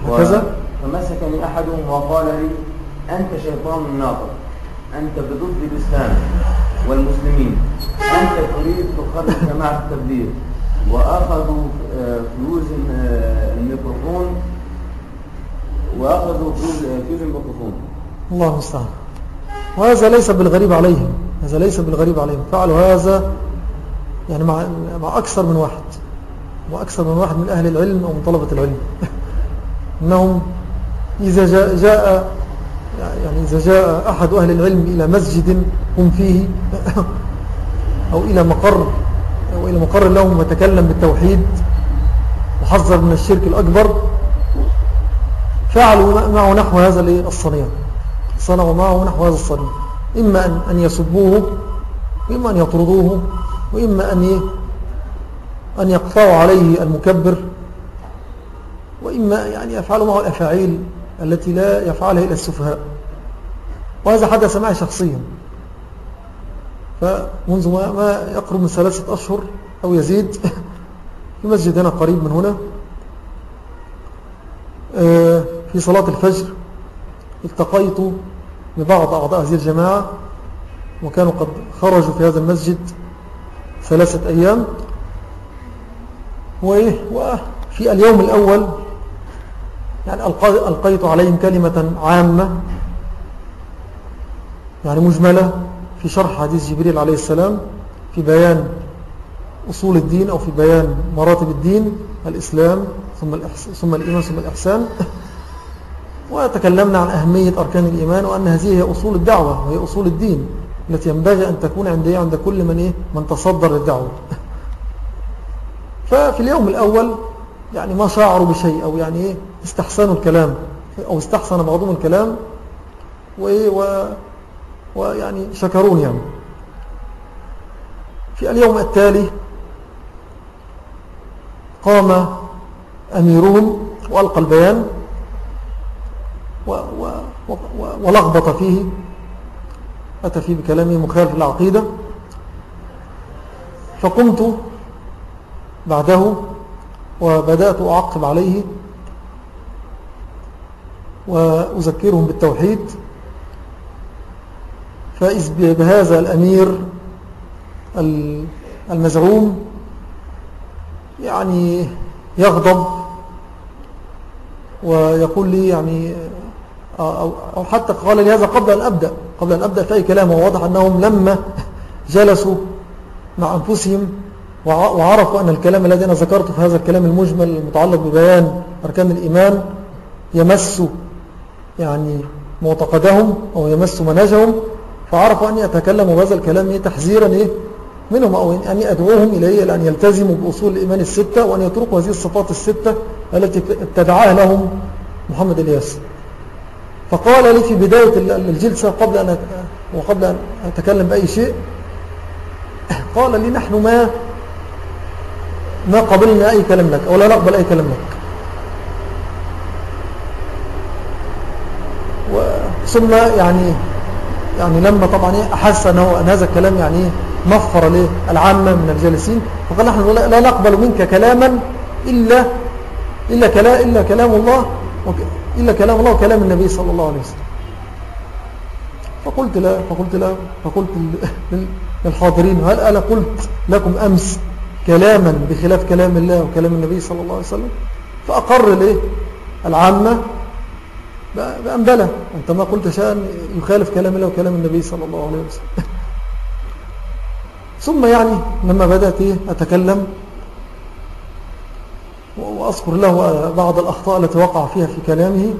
هكذا؟
فمسكني أحدهم وقال لي أنت شيطان ناطق أنت بضد الإسلام. والمسلمين. أنت تريد تخرج جماعة التبليغ؟ وأخذوا آه، آه، الميكروفون وأخذوا فيوز الميكروفون
الله المستعان. وهذا ليس بالغريب عليهم. هذا ليس بالغريب عليهم. فعلوا هذا يعني مع, مع أكثر من واحد. وأكثر من واحد من أهل العلم أو من طلبة العلم. أنهم إذا جاء, جاء يعني إذا جاء أحد أهل العلم إلى مسجد هم فيه أو إلى مقر أو إلى مقر لهم وتكلم بالتوحيد وحذر من الشرك الأكبر فعلوا معه نحو هذا الصنيع. صنعوا معه نحو هذا الصنيع. إما أن, أن يسبوه وإما أن يطردوه وإما أن أن يقطعوا عليه المكبر وإما يعني يفعلوا معه الأفاعيل. التي لا يفعلها إلا السفهاء. وهذا حدث معي شخصيا. فمنذ ما, يقرب من ثلاثة أشهر أو يزيد في مسجد هنا قريب من هنا آه، في صلاة الفجر التقيت ببعض أعضاء هذه الجماعة وكانوا قد خرجوا في هذا المسجد ثلاثة أيام. وفي اليوم الأول يعني ألقيت عليهم كلمة عامة يعني مجملة في شرح حديث جبريل عليه السلام في بيان أصول الدين أو في بيان مراتب الدين الإسلام ثم, ثم الإيمان ثم الإحسان. وتكلمنا عن أهمية أركان الإيمان وأن هذه هي أصول الدعوة وهي أصول الدين التي ينبغي أن تكون عند عند كل من إيه؟ من تصدر للدعوة. ففي اليوم الأول يعني ما شعروا بشيء أو يعني إيه استحسنوا الكلام أو استحسن بعضهم الكلام وإيه و ويعني شكرون يعني. في اليوم التالي قام أميرهم وألقى البيان ولخبط فيه أتى فيه بكلامه مخالف العقيدة. فقمت بعده وبدأت أعقب عليه وأذكرهم بالتوحيد فإذ بهذا الأمير المزعوم يعني يغضب ويقول لي يعني أو حتى قال لي هذا قبل أن أبدأ قبل أن أبدأ في أي كلام وواضح أنهم لما جلسوا مع أنفسهم وعرفوا أن الكلام الذي أنا ذكرته في هذا الكلام المجمل المتعلق ببيان أركان الإيمان يمس يعني معتقدهم أو يمس مناجهم فعرفوا أن يتكلموا بهذا الكلام تحذيرا إيه منهم أو أن أدعوهم إليه لأن يلتزموا بأصول الإيمان الستة وأن يتركوا هذه الصفات الستة التي ابتدعاها لهم محمد الياس. فقال لي في بداية الجلسة قبل أن وقبل أن أتكلم بأي شيء قال لي نحن ما ما قبلنا أي كلام لك أو لا نقبل أي كلام لك. ثم يعني يعني لما طبعا إيه أحس أنه أن هذا الكلام يعني إيه نفر للعامة من الجالسين فقال نحن لا نقبل منك كلاما إلا إلا كلام, إلا كلام الله إلا كلام الله وكلام النبي صلى الله عليه وسلم. فقلت لا فقلت لا فقلت للحاضرين هل أنا قلت لكم أمس كلاما بخلاف كلام الله وكلام النبي صلى الله عليه وسلم فأقر ليه العامة بأن بلى أنت ما قلت شيئا يخالف كلام الله وكلام النبي صلى الله عليه وسلم. ثم يعني لما بدأت إيه؟ أتكلم وأذكر له بعض الأخطاء التي وقع فيها في كلامه.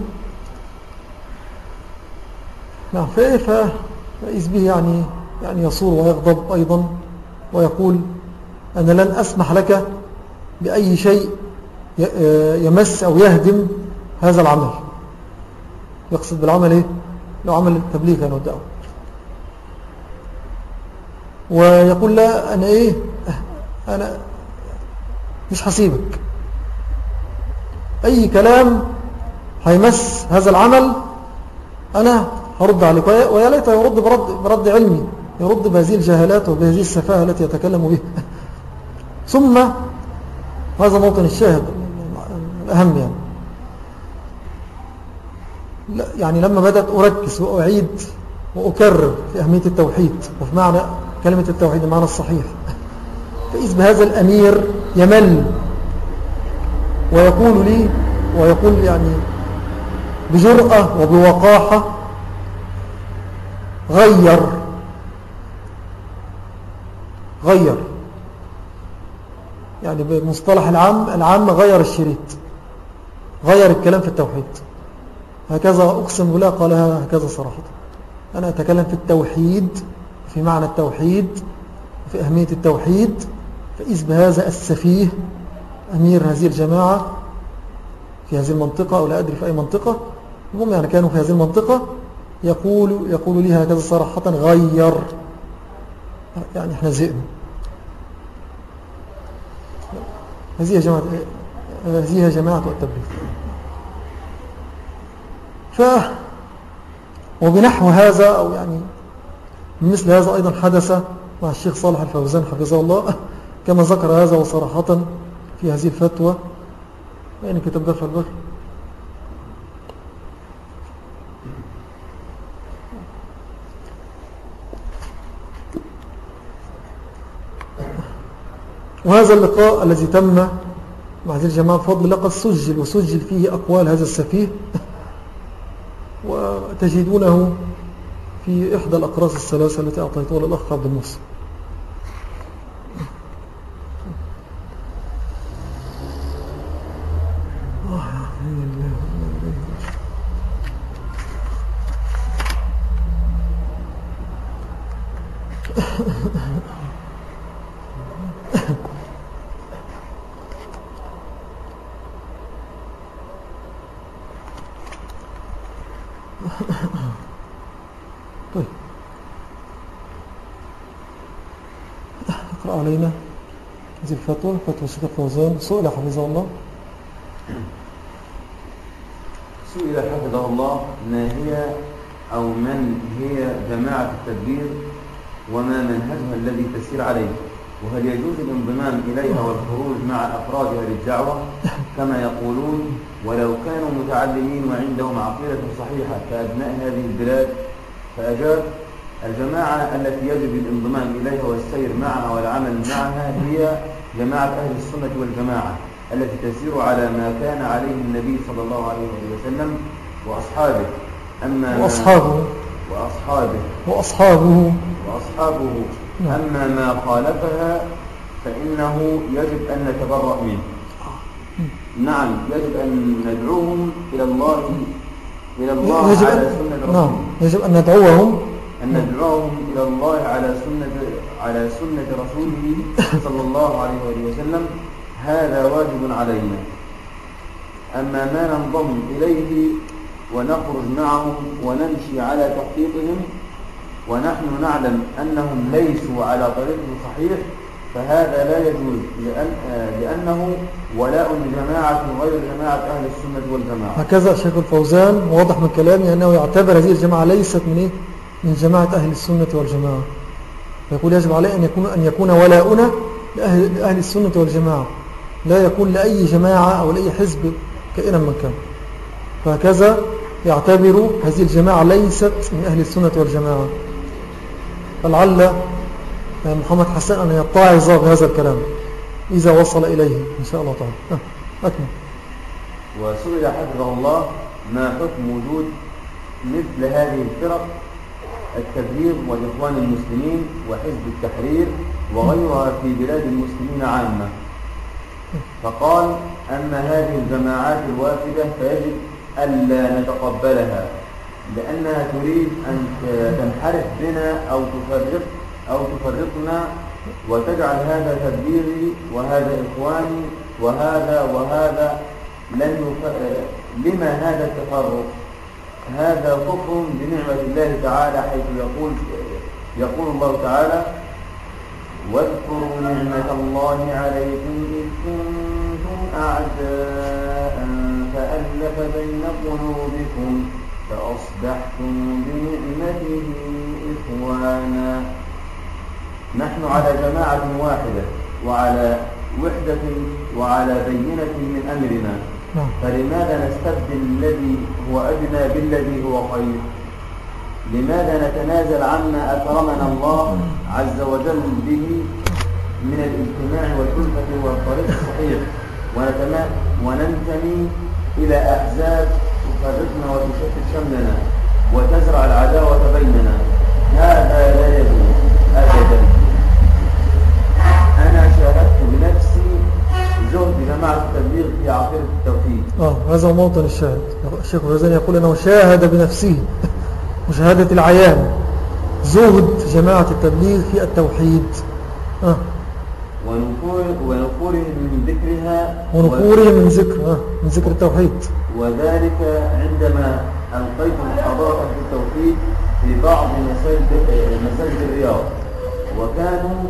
نعم فإذ به يعني, يعني يصور ويغضب أيضا ويقول أنا لن أسمح لك بأي شيء يمس أو يهدم هذا العمل. يقصد بالعمل إيه؟ لو عمل التبليغ يعني والدعوة. ويقول لا أنا إيه؟ أنا مش حسيبك أي كلام هيمس هذا العمل أنا هرد عليك. ويا ليت يرد برد, برد علمي يرد بهذه الجهالات وبهذه السفاهة التي يتكلم بها. ثم هذا موطن الشاهد الأهم يعني. يعني لما بدأت أركز وأعيد وأكرر في أهمية التوحيد وفي معنى كلمة التوحيد المعنى الصحيح فإذ بهذا الأمير يمل ويقول لي ويقول يعني بجرأة وبوقاحة غير غير. يعني بمصطلح العام العام غير الشريط غير الكلام في التوحيد. هكذا أقسم بالله قالها هكذا صراحة. أنا أتكلم في التوحيد في معنى التوحيد في أهمية التوحيد فإذ بهذا السفيه أمير هذه الجماعة في هذه المنطقة أو لا أدري في أي منطقة. المهم يعني كانوا في هذه المنطقة يقول, يقول لي هكذا صراحة غير. يعني إحنا زئنا. هذه جماعة هذه جماعة التبليغ. ف وبنحو هذا أو يعني مثل هذا أيضا حدث مع الشيخ صالح الفوزان حفظه الله كما ذكر هذا وصراحة في هذه الفتوى. يعني كتاب دفع البر وهذا اللقاء الذي تم مع هذه الجماعة بفضل لقد سجل وسجل فيه أقوال هذا السفيه وتجدونه في إحدى الأقراص الثلاثة التي أعطيتها للأخ عبد المصر الفتوى فتوى الشيخ فوزان. سئل حفظه الله.
سئل حفظه الله ما هي أو من هي جماعة التدبير وما منهجها الذي تسير عليه؟ وهل يجوز الانضمام إليها والخروج مع أفرادها للدعوة كما يقولون ولو كانوا متعلمين وعندهم عقيدة صحيحة كأبناء هذه البلاد فأجاب الجماعة التي يجب الانضمام إليها والسير معها والعمل معها هي جماعة أهل السنة والجماعة التي تسير على ما كان عليه النبي صلى الله عليه وسلم وأصحابه.
أما وأصحابه.
وأصحابه.
وأصحابه.
وأصحابه. نعم. أما ما خالفها فإنه يجب أن نتبرأ منه. نعم. يجب أن ندعوهم إلى الله إلى الله على سنة
رسوله. نعم يجب أن ندعوهم
أن ندعوهم إلى الله على سنة على سنة رسوله صلى الله عليه وسلم. هذا واجب علينا. أما ما ننضم إليه ونخرج معهم ونمشي على تحقيقهم ونحن نعلم أنهم ليسوا على طريق صحيح فهذا لا يجوز لأن لأنه ولاء لجماعة غير جماعة أهل السنة والجماعة.
هكذا شيخ الفوزان واضح من كلامي أنه يعتبر هذه الجماعة ليست من إيه؟ من جماعة أهل السنة والجماعة. يقول يجب عليه أن يكون, أن يكون ولاؤنا لأهل, لأهل السنة والجماعة. لا يكون لأي جماعة أو لأي حزب كائنا من كان. فهكذا يعتبر هذه الجماعة ليست من أهل السنة والجماعة. فلعل محمد حسن أن يتعظ بهذا الكلام. إذا وصل إليه إن شاء الله تعالى. أكمل.
وسئل حفظه الله ما حكم وجود مثل هذه الفرق التبليغ والإخوان المسلمين وحزب التحرير وغيرها في بلاد المسلمين عامة. فقال أما هذه الجماعات الوافدة فيجب ألا نتقبلها لأنها تريد أن تنحرف بنا أو تفرق أو تفرقنا وتجعل هذا تبليغي وهذا إخواني وهذا وهذا لن يف... لما هذا التفرق؟ هذا كفر بنعمة الله تعالى حيث يقول يقول الله تعالى واذكروا نعمة الله عليكم إذ كنتم أعداء فألف بين قلوبكم فأصبحتم بنعمته إخوانا نحن على جماعة واحدة وعلى وحدة وعلى بينة من أمرنا. فلماذا نستبدل الذي هو أدنى بالذي هو خير؟ لماذا نتنازل عما أكرمنا الله عز وجل به من الإجتماع والألفة والطريق الصحيح؟ وننتمي إلى أحزاب تفرقنا وتشتت شملنا وتزرع العداوة بيننا. هذا لا يجوز أبدا. زهد جماعة التبليغ في عقيدة التوحيد
آه هذا موطن الشاهد الشيخ الغزالي يقول أنه شاهد بنفسه مشاهدة العيان زهد جماعة التبليغ في التوحيد
آه. ونفورهم من ذكرها
ونفورهم من ذكر آه. من ذكر التوحيد
وذلك عندما ألقيت محاضرة في التوحيد في بعض مساجد الرياض وكانوا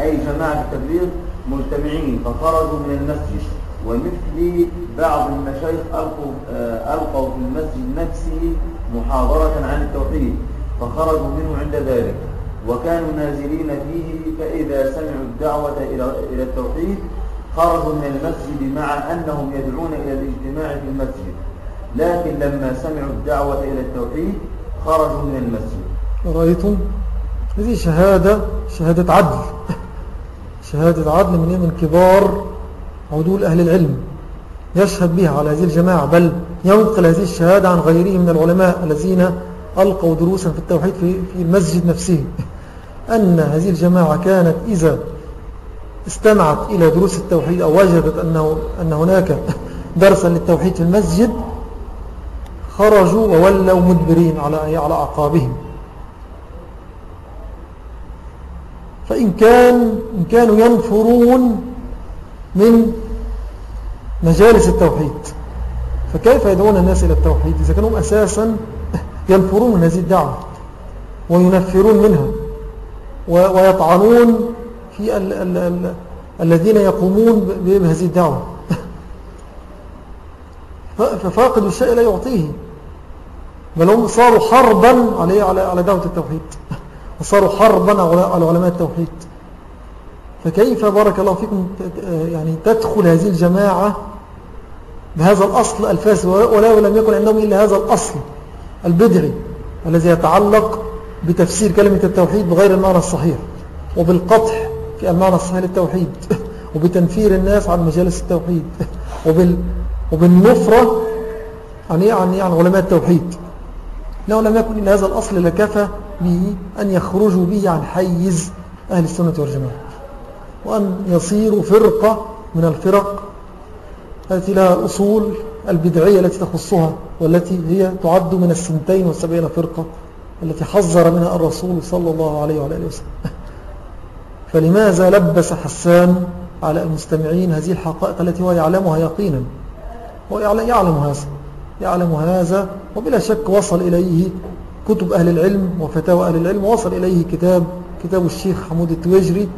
أي جماعة التبليغ مجتمعين فخرجوا من المسجد. ومثلي بعض المشايخ ألقوا, آه، ألقوا في المسجد نفسه محاضرة عن التوحيد فخرجوا منه عند ذلك. وكانوا نازلين فيه فإذا سمعوا الدعوة إلى التوحيد خرجوا من المسجد مع أنهم يدعون إلى الاجتماع في المسجد. لكن لما سمعوا الدعوة إلى التوحيد خرجوا من المسجد.
رأيتم؟ هذه شهادة شهادة عدل. شهادة عدل من من كبار عدول أهل العلم يشهد بها على هذه الجماعة بل ينقل هذه الشهادة عن غيره من العلماء الذين ألقوا دروسا في التوحيد في, المسجد نفسه. أن هذه الجماعة كانت إذا استمعت إلى دروس التوحيد أو وجدت أنه أن هناك درسا للتوحيد في المسجد خرجوا وولوا مدبرين على أعقابهم. فإن كان إن كانوا ينفرون من مجالس التوحيد فكيف يدعون الناس إلى التوحيد؟ إذا كانوا أساسا ينفرون من هذه الدعوة وينفرون منها ويطعنون في ال ال ال الذين يقومون بهذه الدعوة. ففاقد الشيء لا يعطيه بل هم صاروا حربا على على دعوة التوحيد. وصاروا حربا على علماء التوحيد. فكيف بارك الله فيكم يعني تدخل هذه الجماعة بهذا الأصل الفاسد ولا ولم يكن عندهم إلا هذا الأصل البدعي الذي يتعلق بتفسير كلمة التوحيد بغير المعنى الصحيح وبالقطع في المعنى الصحيح للتوحيد وبتنفير الناس عن مجالس التوحيد وبال وبالنفرة عن عن عن علماء التوحيد. لو لم يكن إلا هذا الأصل لكفى به أن يخرجوا به عن حيز أهل السنة والجماعة وأن يصيروا فرقة من الفرق التي لها الأصول البدعية التي تخصها والتي هي تعد من السنتين والسبعين فرقة التي حذر منها الرسول صلى الله عليه وعلى وسلم. فلماذا لبس حسان على المستمعين هذه الحقائق التي هو يعلمها يقينا؟ هو يعلم هذا يعلم هذا وبلا شك وصل إليه كتب أهل العلم وفتاوى أهل العلم وصل إليه كتاب كتاب الشيخ حمود التويجري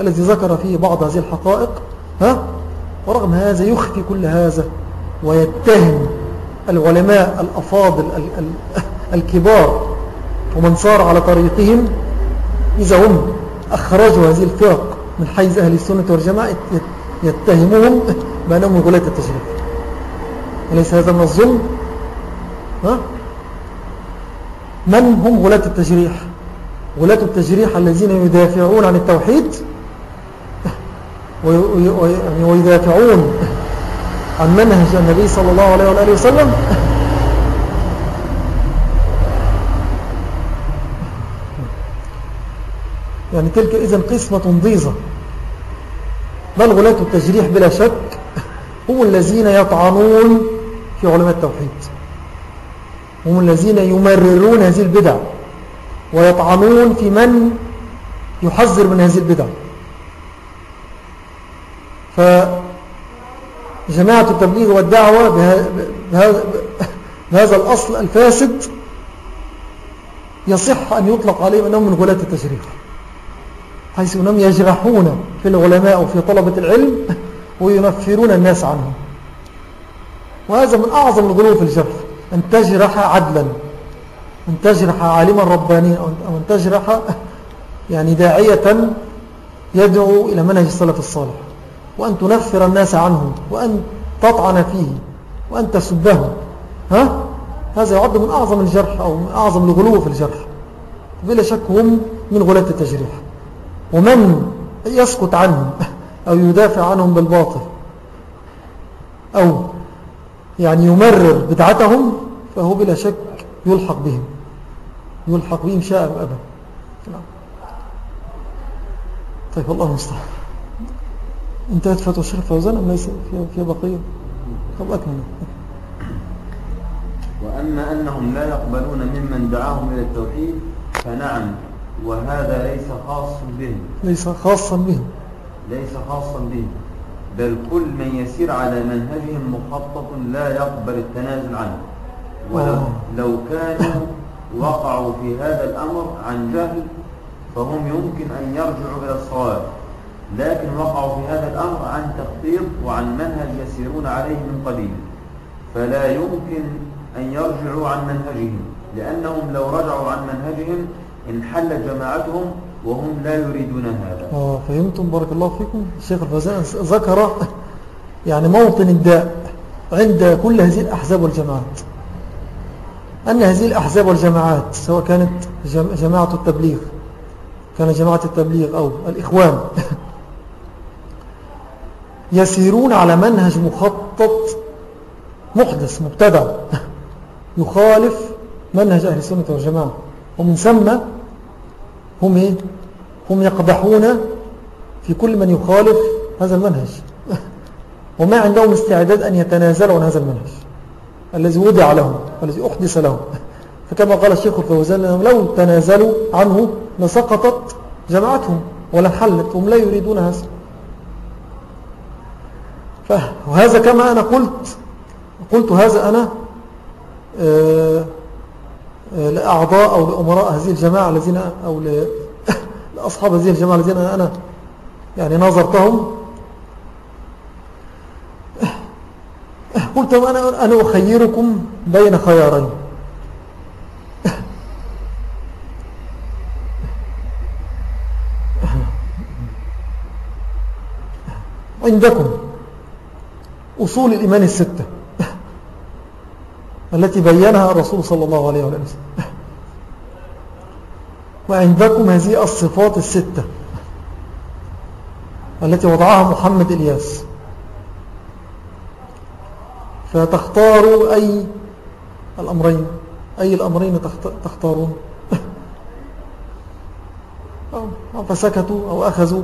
الذي ذكر فيه بعض هذه الحقائق. ها؟ ورغم هذا يخفي كل هذا ويتهم العلماء الأفاضل الكبار ومن صار على طريقهم. إذا هم أخرجوا هذه الفرق من حيز أهل السنة والجماعة يتهمهم بأنهم غلاة التشريف. أليس هذا من الظلم؟ ها؟ من هم غلاة التجريح؟ غلاة التجريح الذين يدافعون عن التوحيد؟ ويدافعون عن منهج النبي صلى الله عليه وآله وسلم؟ يعني تلك إذن قسمة ضيزة. بل غلاة التجريح بلا شك؟ هم الذين يطعنون في علماء التوحيد. هم الذين يمررون هذه البدع ويطعنون في من يحذر من هذه البدع. فجماعة التبليغ والدعوة بهذا الأصل الفاسد يصح أن يطلق عليهم أنهم من غلاة التشريح حيث أنهم يجرحون في العلماء وفي طلبة العلم وينفرون الناس عنهم. وهذا من أعظم الغلو في الجرح. أن تجرح عدلا أن تجرح عالما ربانيا أو أن تجرح يعني داعية يدعو إلى منهج السلف الصالح وأن تنفر الناس عنه وأن تطعن فيه وأن تسبه ها؟ هذا يعد من أعظم الجرح أو من أعظم الغلو في الجرح. بلا شك هم من غلاة التجريح. ومن يسكت عنهم أو يدافع عنهم بالباطل أو يعني يمرر بدعتهم فهو بلا شك يلحق بهم. يلحق بهم شاء أم أبا نعم. طيب الله المستعان. انتهت فتوى الشيخ فوزان أم ليس فيها بقية؟ طب أكمل.
وأما أنهم لا يقبلون ممن دعاهم إلى التوحيد فنعم وهذا ليس خاص بهم.
ليس خاصا بهم.
ليس خاصا بهم. بل كل من يسير على منهجهم مخطط لا يقبل التنازل عنه. ولو. لو كانوا وقعوا في هذا الأمر عن جهل فهم يمكن أن يرجعوا إلى الصواب. لكن وقعوا في هذا الأمر عن تخطيط وعن منهج يسيرون عليه من قديم فلا يمكن أن يرجعوا عن منهجهم لأنهم لو رجعوا عن منهجهم انحلت جماعتهم وهم لا يريدون هذا.
آه فهمتم بارك الله فيكم. الشيخ الفوزان ذكر يعني موطن الداء عند كل هذه الأحزاب والجماعات. أن هذه الأحزاب والجماعات سواء كانت جماعة التبليغ كان جماعة التبليغ أو الإخوان يسيرون على منهج مخطط محدث مبتدع يخالف منهج أهل السنة والجماعة. ومن ثم هم إيه؟ هم يقدحون في كل من يخالف هذا المنهج. وما عندهم استعداد أن يتنازلوا عن هذا المنهج الذي وضع لهم والذي أحدث لهم. فكما قال الشيخ الفوزان لهم لو تنازلوا عنه لسقطت جماعتهم ولا انحلت هم لا يريدون هذا. وهذا كما أنا قلت قلت هذا أنا آه، لأعضاء أو لأمراء هذه الجماعة الذين أو لأصحاب هذه الجماعة الذين أنا يعني نظرتهم قلت أنا, أنا أخيركم بين خيارين. عندكم أصول الإيمان الستة. التي بينها الرسول صلى الله عليه وسلم. وعندكم هذه الصفات الستة التي وضعها محمد إلياس. فتختاروا أي الأمرين أي الأمرين تختارون؟ أو فسكتوا أو أخذوا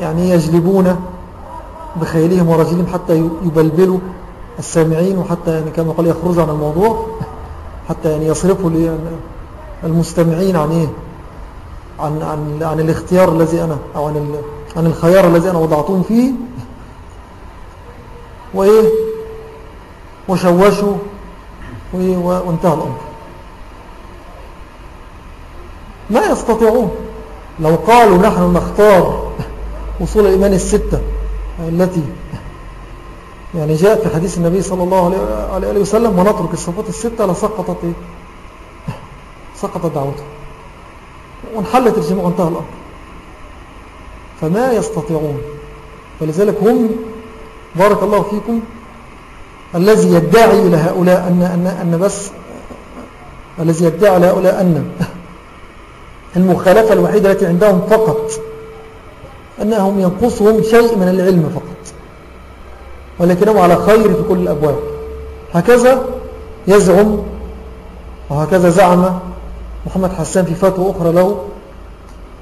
يعني يجلبون بخيلهم ورجلهم حتى يبلبلوا. السامعين وحتى يعني كما قال يخرجوا عن الموضوع حتى يعني يصرفوا المستمعين عن إيه؟ عن, عن, عن الاختيار الذي أنا أو عن, عن الخيار الذي أنا وضعتهم فيه. وإيه؟ وشوشوا وانتهى الأمر. ما يستطيعون. لو قالوا نحن نختار وصول الإيمان الستة التي يعني جاءت في حديث النبي صلى الله عليه وسلم ونترك الصفات الستة لسقطت إيه؟ سقطت دعوته. وانحلت الجماعة وانتهى الأمر. فما يستطيعون. ولذلك هم بارك الله فيكم الذي يدعي إلى هؤلاء أن, أن, أن بس الذي يدعي لهؤلاء أن المخالفة الوحيدة التي عندهم فقط أنهم ينقصهم شيء من العلم فقط. ولكنهم على خير في كل الأبواب. هكذا يزعم وهكذا زعم محمد حسان في فتوى أخرى له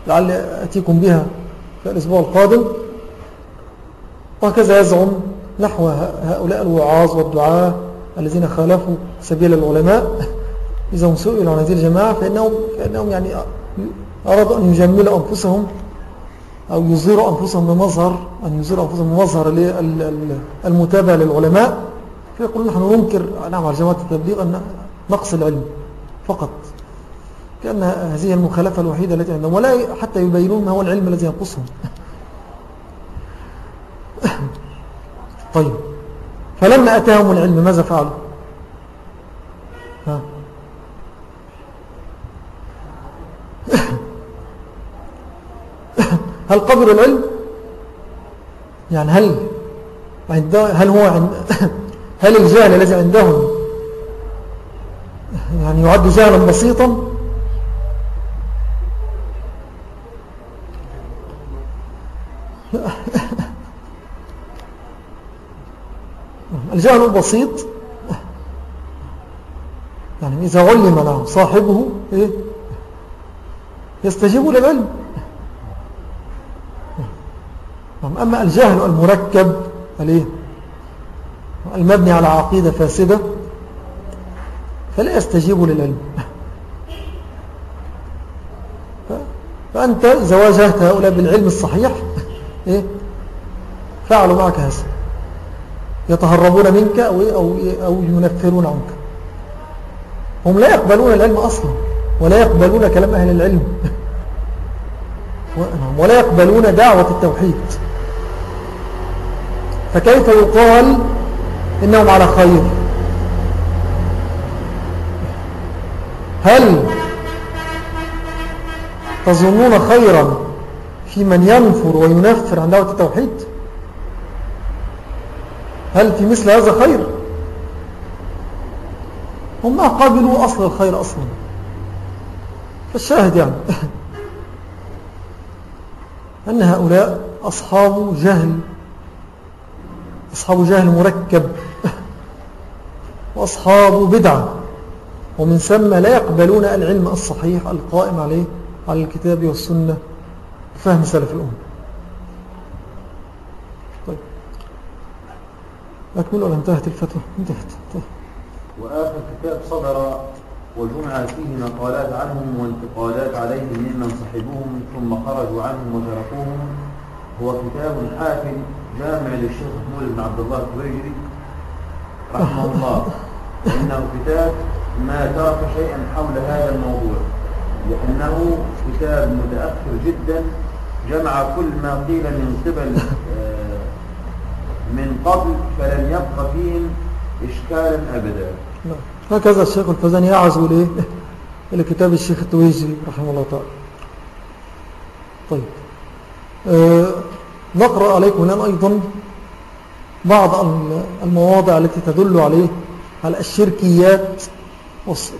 لعل أتيكم بها في الأسبوع القادم. وهكذا يزعم نحو هؤلاء الوعاظ والدعاء الذين خالفوا سبيل العلماء. إذا هم سئلوا عن هذه الجماعة فإنهم, فإنهم يعني أرادوا أن يجملوا أنفسهم أو يظهروا أنفسهم بمظهر أن يظهروا أنفسهم بمظهر المتابع للعلماء فيقولون نحن ننكر نعم على جماعة التبليغ أن نقص العلم فقط. كأن هذه المخالفة الوحيدة التي عندهم ولا حتى يبينون ما هو العلم الذي ينقصهم. طيب. فلما أتاهم العلم ماذا فعلوا ها هل قبلوا العلم؟ يعني هل عند هل هو عند هل الجهل الذي عندهم يعني يعد جهلا بسيطا؟ الجهل البسيط يعني إذا علم له صاحبه إيه؟ يستجيب للعلم. أما الجهل المركب المبني على عقيدة فاسدة فلا يستجيب للعلم. فأنت إذا واجهت هؤلاء بالعلم الصحيح إيه؟ فعلوا معك هذا. يتهربون منك أو, أو, أو ينفرون عنك. هم لا يقبلون العلم أصلا ولا يقبلون كلام أهل العلم. ولا يقبلون دعوة التوحيد. فكيف يقال إنهم على خير؟ هل تظنون خيرا في من ينفر وينفر عن دعوة التوحيد؟ هل في مثل هذا خير؟ هم ما قابلوا أصل الخير أصلا. فالشاهد يعني أن هؤلاء أصحاب جهل أصحاب جهل مركب. وأصحاب بدعة ومن ثم لا يقبلون العلم الصحيح القائم عليه على الكتاب والسنة. فهم سلف الأمة. طيب. أكمل ولا انتهت الفتوى؟ انتهت. طيب.
وآخر كتاب صدر وجمع فيه مقالات عنهم وانتقادات عليهم ممن صحبوهم ثم خرجوا عنهم وتركوهم. هو كتاب حافل جامع للشيخ محمود بن عبد الله الكويجري رحمه الله. إنه كتاب ما ترك شيئا حول هذا الموضوع. لأنه كتاب متأخر جدا جمع كل ما قيل من قبل آه، من قبل فلم يبق فيهم إشكالا أبدا.
نعم. هكذا الشيخ الفزاني يعزو ليه لكتاب الشيخ التويجي رحمه الله تعالى. طيب أه نقرأ عليكم الآن أيضا بعض المواضع التي تدل عليه على الشركيات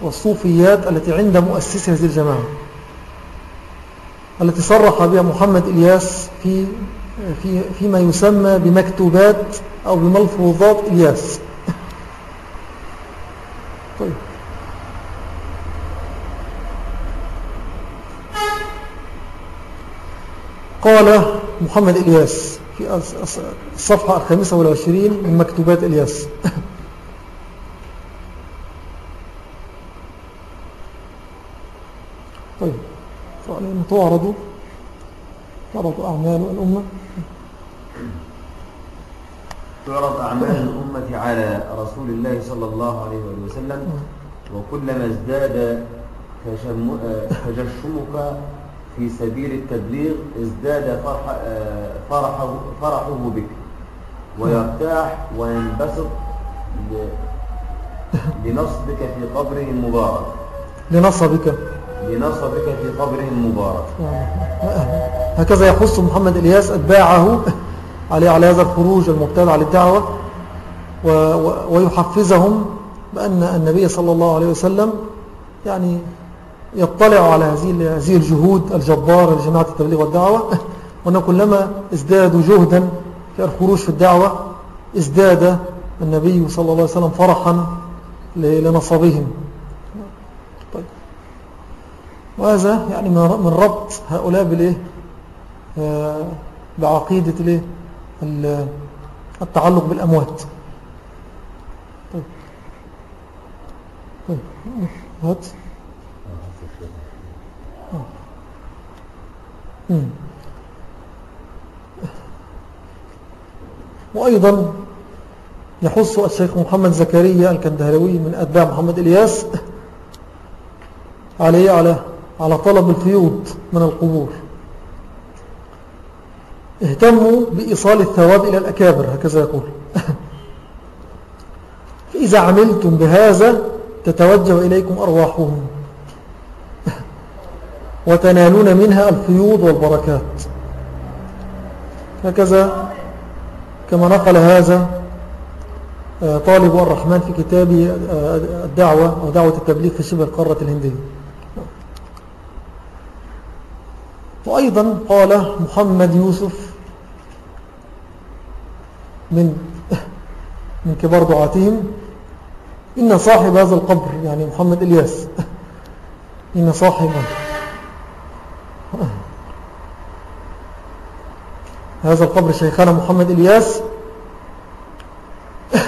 والصوفيات التي عند مؤسس هذه الجماعة التي صرح بها محمد إلياس في في فيما يسمى بمكتوبات أو بملفوظات إلياس طيب قال محمد إلياس في الصفحة الخامسة والعشرين من مكتوبات إلياس. طيب تعرض تعرض أعمال الأمة.
تعرض أعمال الأمة على رسول الله صلى الله عليه وسلم وكلما ازداد تجشمك في سبيل التبليغ ازداد فرح فرحه, فرحه بك. ويرتاح وينبسط لنصبك في قبره المبارك.
لنصبك.
لنصبك في قبره المبارك.
هكذا يخص محمد إلياس أتباعه عليه على هذا الخروج المبتدع للدعوة. ويحفزهم بأن النبي صلى الله عليه وسلم يعني يطلع على هذه الجهود الجبارة لجماعة التبليغ والدعوة. وأنه كلما ازدادوا جهدا في الخروج في الدعوة ازداد النبي صلى الله عليه وسلم فرحا لنصبهم. طيب. وهذا يعني من ربط هؤلاء بالإيه آه، بعقيدة الإيه التعلق بالأموات. طيب. طيب. وأيضا يحث الشيخ محمد زكريا الكندهلوي من أتباع محمد إلياس عليه على على طلب الفيوض من القبور. اهتموا بإيصال الثواب إلى الأكابر هكذا يقول. فإذا عملتم بهذا تتوجه إليكم أرواحهم. وتنالون منها الفيوض والبركات. هكذا كما نقل هذا آه، طالب الرحمن في كتاب آه، الدعوة أو دعوة التبليغ في شبه القارة الهندية. وأيضا قال محمد يوسف من من كبار دعاتهم إن صاحب هذا القبر يعني محمد إلياس إن صاحب هذا القبر شيخنا محمد إلياس.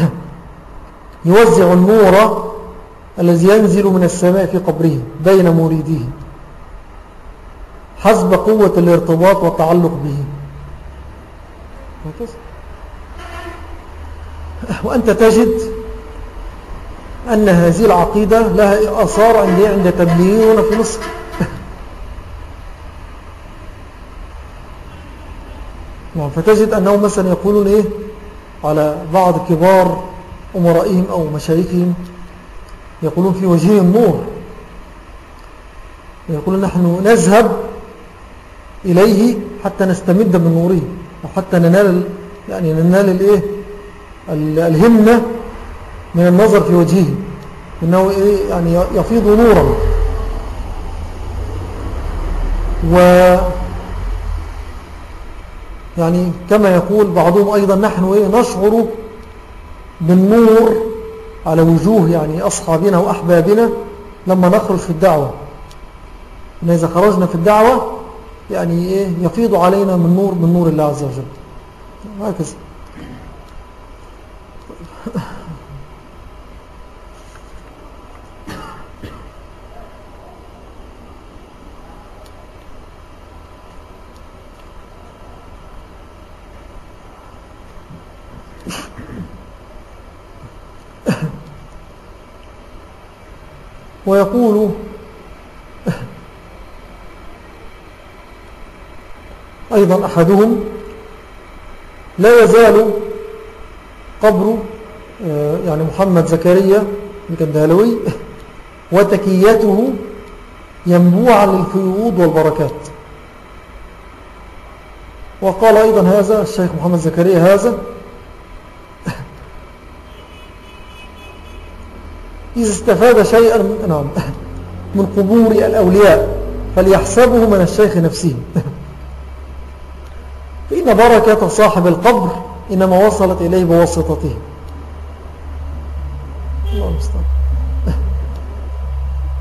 يوزع النور الذي ينزل من السماء في قبره بين مريديه حسب قوة الارتباط والتعلق به. وأنت تجد أن هذه العقيدة لها أثار عند تبليغنا في مصر. نعم فتجد أنهم مثلا يقولون إيه؟ على بعض كبار أمرائهم أو مشايخهم يقولون في وجهه النور. يقولون نحن نذهب إليه حتى نستمد من نوره أو حتى ننال يعني ننال الإيه الهمة من النظر في وجهه إنه إيه؟ يعني يفيض نورا. و يعني كما يقول بعضهم أيضا نحن إيه نشعر بالنور على وجوه يعني أصحابنا وأحبابنا لما نخرج في الدعوة. إن إذا خرجنا في الدعوة يعني إيه يفيض علينا من نور من نور الله عز وجل. هكذا. ويقول أيضا أحدهم لا يزال قبر آه، يعني محمد زكريا الكندهلوي وتكيته ينبوعا للفيوض والبركات. وقال أيضا هذا الشيخ محمد زكريا هذا إذا استفاد شيئا نعم من قبور الأولياء فليحسبه من الشيخ نفسه. فإن بركة صاحب القبر إنما وصلت إليه بواسطته. الله المستعان.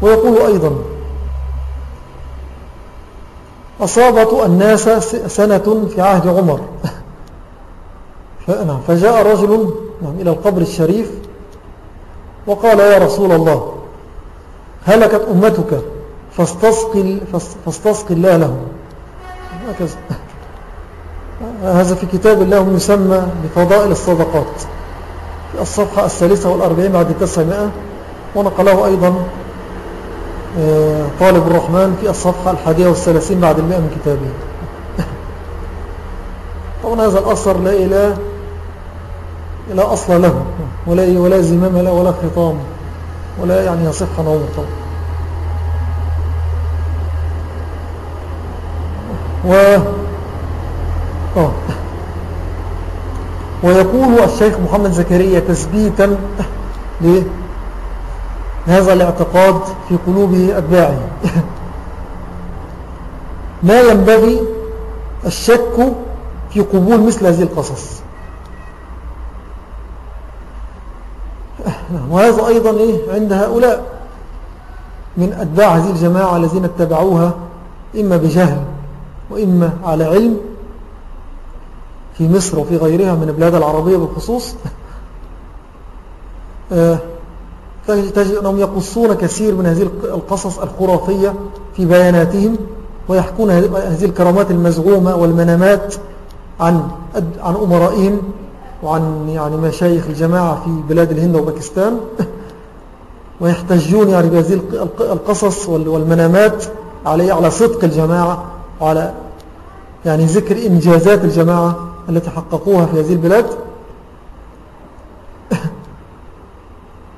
ويقول أيضا أصابت الناس سنة في عهد عمر. فجاء رجل نعم، إلى القبر الشريف وقال يا رسول الله هلكت أمتك فاستسقي, فاستسقي الله لهم. هكذا. هذا في كتاب الله يسمى بفضائل الصدقات. في الصفحة الثالثة والأربعين بعد التسعمائة ونقله أيضا آه، طالب الرحمن في الصفحة الحادية والثلاثين بعد المئة من كتابه. طبعا هذا الأثر لا إله لا أصل له ولا, ولا زمام له ولا خطام ولا يعني يصح نوم طبعا. و آه. ويقول الشيخ محمد زكريا تثبيتا لهذا الاعتقاد في قلوب أتباعه. ما ينبغي الشك في قبول مثل هذه القصص. وهذا أيضا إيه؟ عند هؤلاء. من أتباع هذه الجماعة الذين اتبعوها إما بجهل وإما على علم. في مصر وفي غيرها من البلاد العربية بالخصوص. آه، تجد أنهم يقصون كثير من هذه القصص الخرافية في بياناتهم ويحكون هذه الكرامات المزعومة والمنامات عن عن أمرائهم. وعن يعني مشايخ الجماعة في بلاد الهند وباكستان. ويحتجون يعني بهذه القصص والمنامات عليه على صدق الجماعة وعلى يعني ذكر إنجازات الجماعة التي حققوها في هذه البلاد.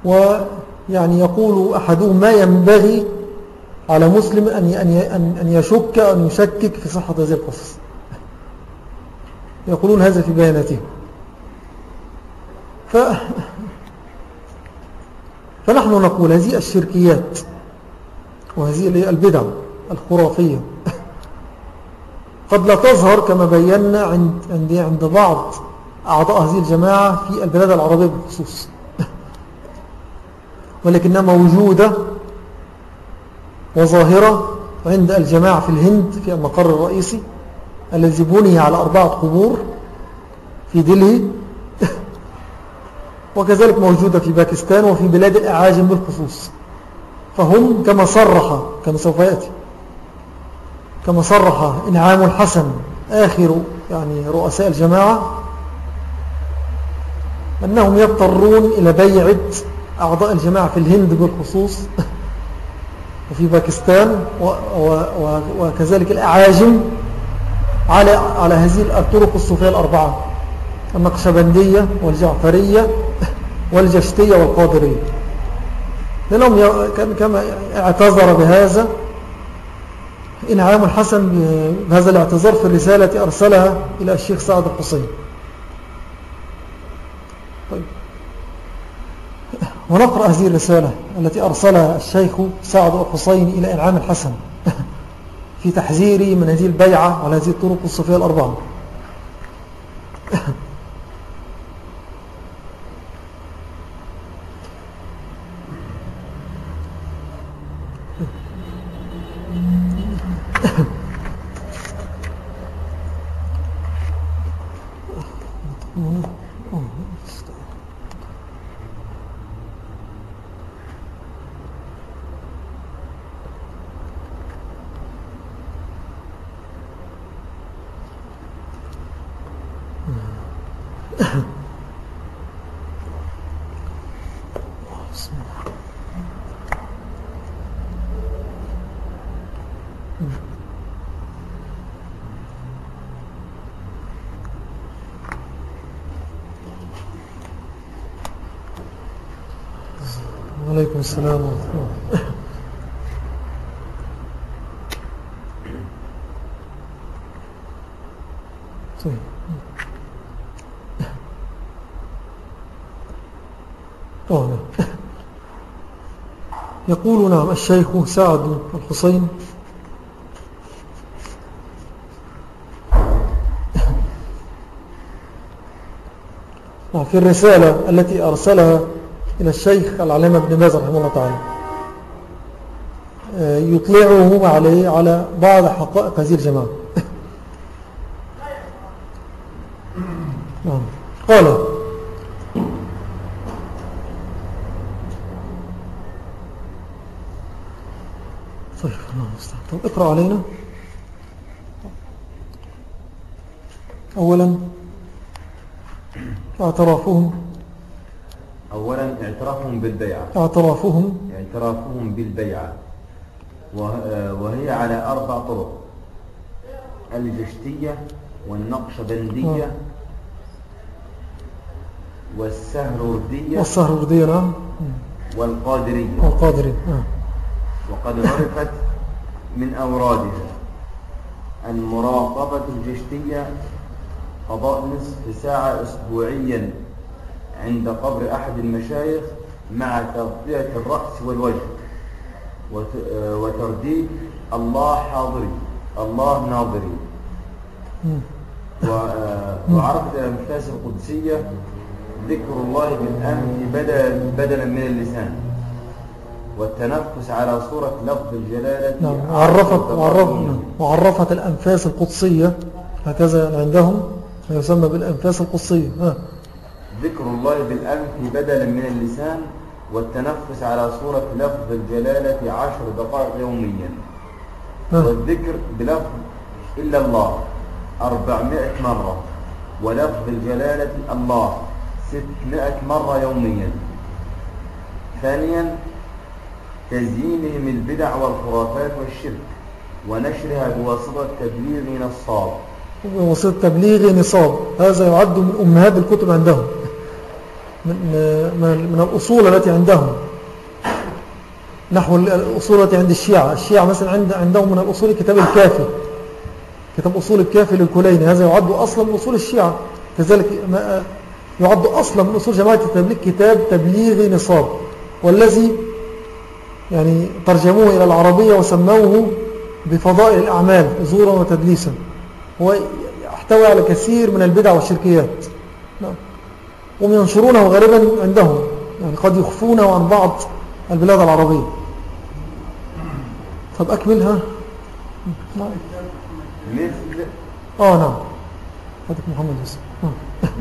ويعني يقول أحدهم ما ينبغي على مسلم أن يشك أن يشكك في صحة هذه القصص. يقولون هذا في بياناتهم ف... فنحن نقول هذه الشركيات وهذه البدع الخرافية. قد لا تظهر كما بينا عند, عند, بعض أعضاء هذه الجماعة في البلاد العربية بالخصوص ولكنها موجودة وظاهرة عند الجماعة في الهند في المقر الرئيسي الذي بني على أربعة قبور في دلهي وكذلك موجودة في باكستان وفي بلاد الأعاجم بالخصوص فهم كما صرح كما سوف يأتي كما صرح إنعام الحسن آخر يعني رؤساء الجماعة أنهم يضطرون إلى بيعة أعضاء الجماعة في الهند بالخصوص وفي باكستان وكذلك الأعاجم على على هذه الطرق الصوفية الأربعة. النقشبندية والجعفرية والجشتية والقادرية. لأنهم كما اعتذر بهذا إنعام الحسن بهذا الاعتذار في الرسالة أرسلها إلى الشيخ سعد الحسين طيب. ونقرأ هذه الرسالة التي أرسلها الشيخ سعد الحسين إلى إنعام الحسن في تحذيري من هذه البيعة على هذه الطرق الصفية الأربعة. وعليكم السلام ورحمة الله. طيب. نعم. يقول نعم الشيخ سعد الحسين. نعم، في الرسالة التي أرسلها إلى الشيخ العلامة ابن باز رحمه الله تعالى. آه، يطلعه عليه على بعض حقائق هذه الجماعة. نعم. قال طيب طيب اقرأ علينا. أولا اعترافهم.
اعترافهم بالبيعة
اعترافهم
اعترافهم بالبيعة وهي على أربع طرق. الجشتية والنقشبندية آه. والسهروردية
والسهروردية نعم.
والقادرية.
والقادرية آه.
وقد عرفت من أورادها المراقبة الجشتية قضاء نصف ساعة أسبوعيا عند قبر أحد المشايخ مع تغطية الرأس والوجه وترديد الله حاضري الله ناظري. وعرفت الأنفاس القدسية ذكر الله بالأمن بدلا, بدلا من اللسان. والتنفس على صورة لفظ الجلالة
نعم. وعرفت, وعرفت, وعرفت الأنفاس القدسية هكذا عندهم يسمى بالأنفاس القدسية.
ذكر الله بالأنف بدلا من اللسان والتنفس على صورة لفظ الجلالة عشر دقائق يوميا. والذكر بلفظ إلا الله أربعمائة مرة ولفظ الجلالة الله ستمائة مرة يوميا. ثانيا تزيينهم البدع والخرافات والشرك ونشرها بواسطة تبليغ نصاب.
بواسطة تبليغ نصاب. هذا يعد من أمهات الكتب عندهم. من, من الأصول التي عندهم. نحو الأصول التي عند الشيعة. الشيعة مثلا عند عندهم من الأصول كتاب الكافي. كتاب أصول الكافي للكليني. هذا يعد أصلا من أصول الشيعة. كذلك يعد أصلا من أصول جماعة التبليغ كتاب تبليغ نصاب. والذي يعني ترجموه إلى العربية وسموه بفضائل الأعمال زورا وتدليسا. هو يحتوي على كثير من البدع والشركيات. نعم. هم ينشرونه غالبا عندهم يعني قد يخفونه عن بعض البلاد العربية. طب أكملها
نعم مثل
آه نعم. هذا محمد
يوسف.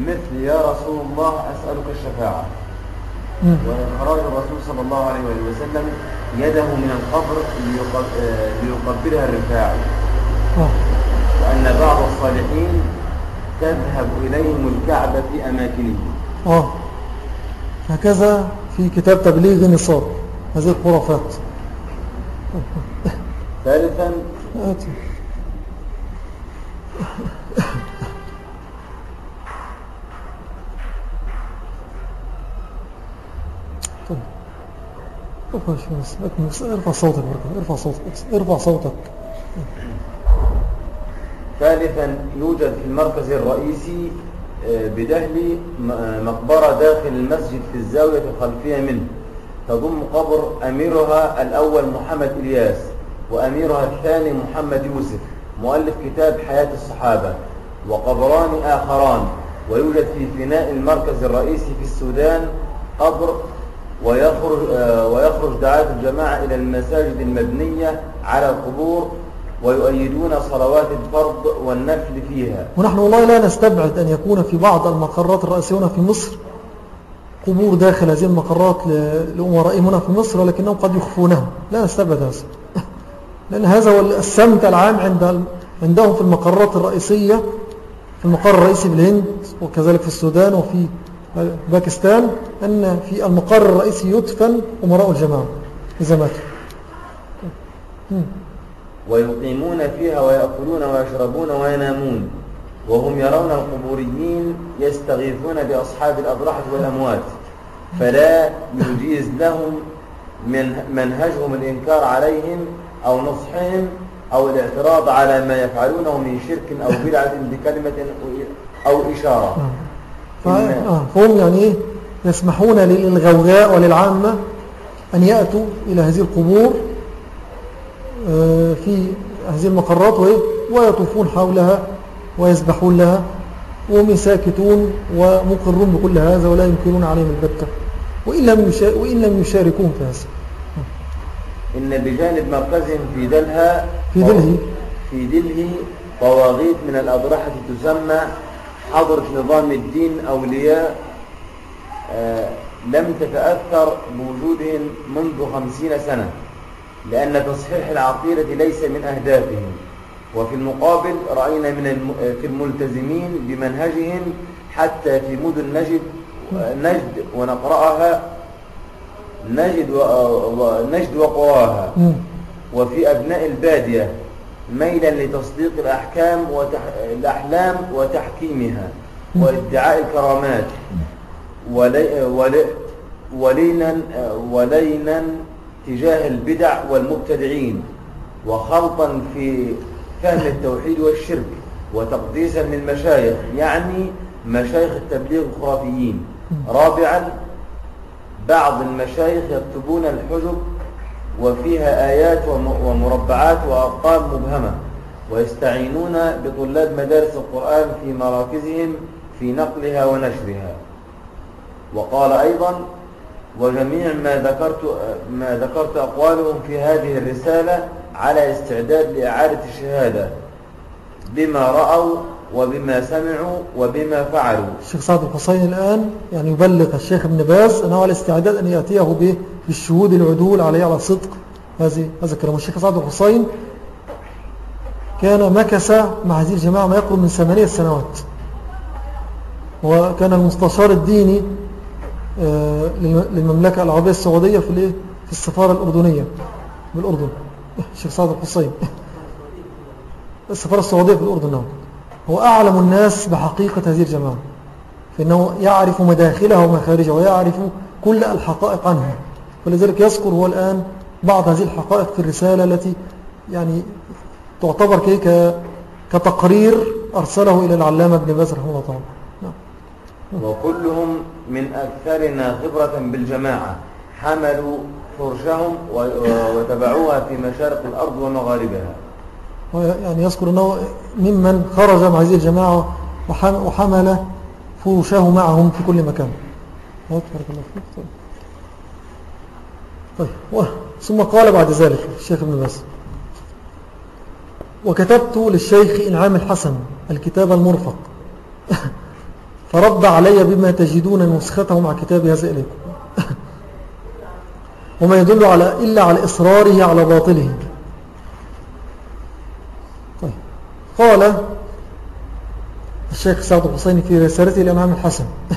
مثل يا رسول الله أسألك الشفاعة. وإخراج الرسول صلى الله عليه وسلم يده من القبر ليقبلها الرفاعي. وأن بعض الصالحين تذهب إليهم الكعبة في أماكنهم
آه. هكذا في كتاب تبليغ نصاب هذه الخرافات.
ثالثا. آتي
ارفع صوتك ارفع صوتك ارفع صوتك.
ثالثا يوجد في المركز الرئيسي بدهلي مقبرة داخل المسجد في الزاوية الخلفية منه. تضم قبر أميرها الأول محمد إلياس وأميرها الثاني محمد يوسف. مؤلف كتاب حياة الصحابة. وقبران آخران. ويوجد في فناء المركز الرئيسي في السودان قبر ويخرج, آه، ويخرج دعاة الجماعة إلى المساجد المبنية على القبور ويؤيدون صلوات الفرض والنفل فيها.
ونحن والله لا نستبعد أن يكون في بعض المقرات الرئيسية هنا في مصر قبور داخل هذه المقرات لأمرائهم هنا في مصر ولكنهم قد يخفونها لا نستبعد هذا. لأن هذا هو السمت العام عند عندهم في المقرات الرئيسية في المقر الرئيسي بالهند وكذلك في السودان وفي باكستان أن في المقر الرئيسي يدفن أمراء الجماعة. إذا ماتوا
ويقيمون فيها ويأكلون ويشربون وينامون. وهم يرون القبوريين يستغيثون بأصحاب الأضرحة والأموات. فلا يجيز لهم من منهجهم الإنكار عليهم أو نصحهم أو الاعتراض على ما يفعلونه من شرك أو بدعة بكلمة أو إشارة.
آه، فهم يعني إيه يسمحون للغوغاء وللعامة أن يأتوا إلى هذه القبور آه، في هذه المقرات ويطوفون حولها ويسبحون لها وهم ساكتون ومقرون بكل هذا ولا يمكنون عليهم البتة. وإن لم, وإن لم يشاركون في هذا
إن بجانب مركزهم في دلها
في دلهي
في دلهي طواغيت من الأضرحة تسمى حضرة نظام الدين أولياء آه لم تتأثر بوجودهم منذ خمسين سنة. لأن تصحيح العقيدة ليس من أهدافهم. وفي المقابل رأينا من في الملتزمين بمنهجهم حتى في مدن نجد نجد ونقرأها نجد نجد وقواها. وفي أبناء البادية ميلا لتصديق الأحكام وتح... الأحلام وتحكيمها وادعاء الكرامات. ولي... ولي... ولينا ولينا تجاه البدع والمبتدعين وخلطا في فهم التوحيد والشرك وتقديسا للمشايخ يعني مشايخ التبليغ الخرافيين. رابعا بعض المشايخ يكتبون الحجب وفيها آيات ومربعات وأرقام مبهمة ويستعينون بطلاب مدارس القرآن في مراكزهم في نقلها ونشرها. وقال أيضا وجميع ما ذكرت, ما ذكرت أقوالهم في هذه الرسالة على استعداد لإعادة الشهادة. بما رأوا وبما سمعوا وبما فعلوا.
الشيخ سعد الحسين الآن يعني يبلغ الشيخ ابن باز أنه على استعداد أن يأتيه بالشهود العدول عليه على صدق. هذه هذا الكلام الشيخ سعد الحسين. كان مكس مع هذه الجماعة ما يقرب من ثمانية سنوات. وكان المستشار الديني للمملكة العربية السعودية في في السفارة الأردنية بالأردن. الشيخ سعد الحسين السفارة السعودية في الأردن نعم. هو أعلم الناس بحقيقة هذه الجماعة فإنه يعرف مداخلها ومخارجها ويعرف كل الحقائق عنها. ولذلك يذكر هو الآن بعض هذه الحقائق في الرسالة التي يعني تعتبر كي كتقرير أرسله إلى العلامة ابن باز رحمه الله تعالى. نعم.
وكلهم من أكثرنا خبرة بالجماعة. حملوا فرشهم وتبعوها في مشارق الأرض ومغاربها.
يعني يذكر أنه ممن خرج مع هذه الجماعة وحمل فرشه معهم في كل مكان. طيب ثم قال بعد ذلك الشيخ ابن باز وكتبت للشيخ إنعام الحسن الكتاب المرفق. فرد علي بما تجدون نسخته مع كتاب هذا إليكم. وما يدل على إلا على إصراره على باطله. طيب. قال الشيخ سعد الحسيني في رسالته الإمام الحسن.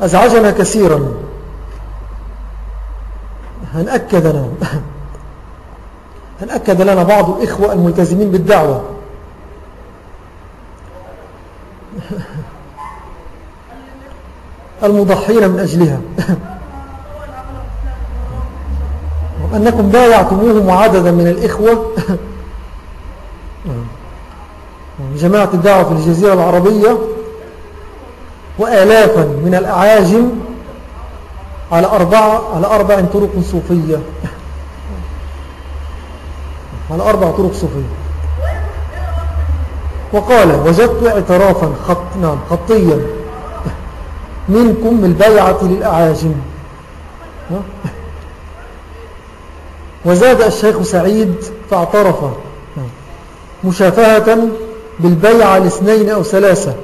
أزعجنا كثيرا. هن أكد لنا. هن أكد لنا بعض الإخوة الملتزمين بالدعوة. المضحين من أجلها. أنكم بايعتموهم عددا من الإخوة. جماعة الدعوة في الجزيرة العربية وآلافا من الأعاجم على أربعة على أربع طرق صوفية. على أربع طرق صوفية. وقال وجدت اعترافا خط نعم خطيا. منكم البيعة للأعاجم. وزاد الشيخ سعيد فاعترف. مشافهة بالبيعة لاثنين أو ثلاثة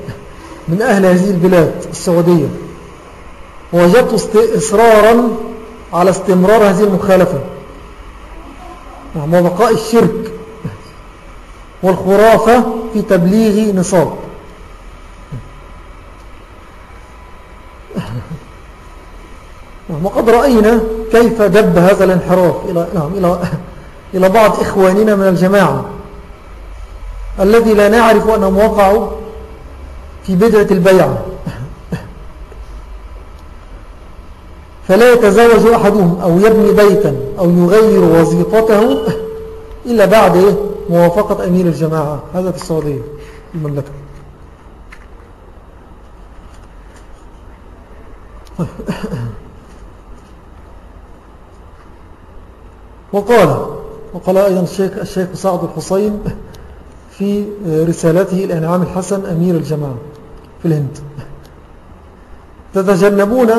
من أهل هذه البلاد السعودية. ووجدت إصرارا على استمرار هذه المخالفة. وبقاء الشرك والخرافة في تبليغ نصاب. وقد رأينا كيف دب هذا الانحراف إلى, نعم إلى, إلى بعض إخواننا من الجماعة. الذي لا نعرف أنهم وقعوا في بدعة البيعة فلا يتزوج أحدهم أو يبني بيتا أو يغير وظيفته إلا بعد موافقة أمير الجماعة. هذا في السعودية. المملكة. وقال وقال أيضا الشيخ, الشيخ سعد الحسين في رسالته الأنعام الحسن أمير الجماعة في الهند. تتجنبون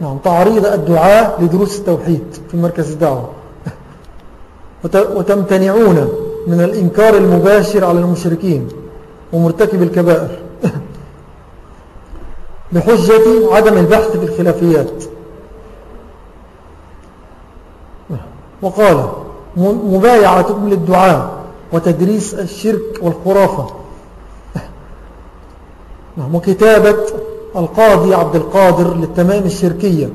نعم تعريض الدعاء لدروس التوحيد في مركز الدعوة. وتمتنعون من الإنكار المباشر على المشركين ومرتكب الكبائر بحجة عدم البحث في الخلافيات. وقال مبايعتكم للدعاء وتدريس الشرك والخرافة. نعم، وكتابة القاضي عبد القادر للتمام الشركية.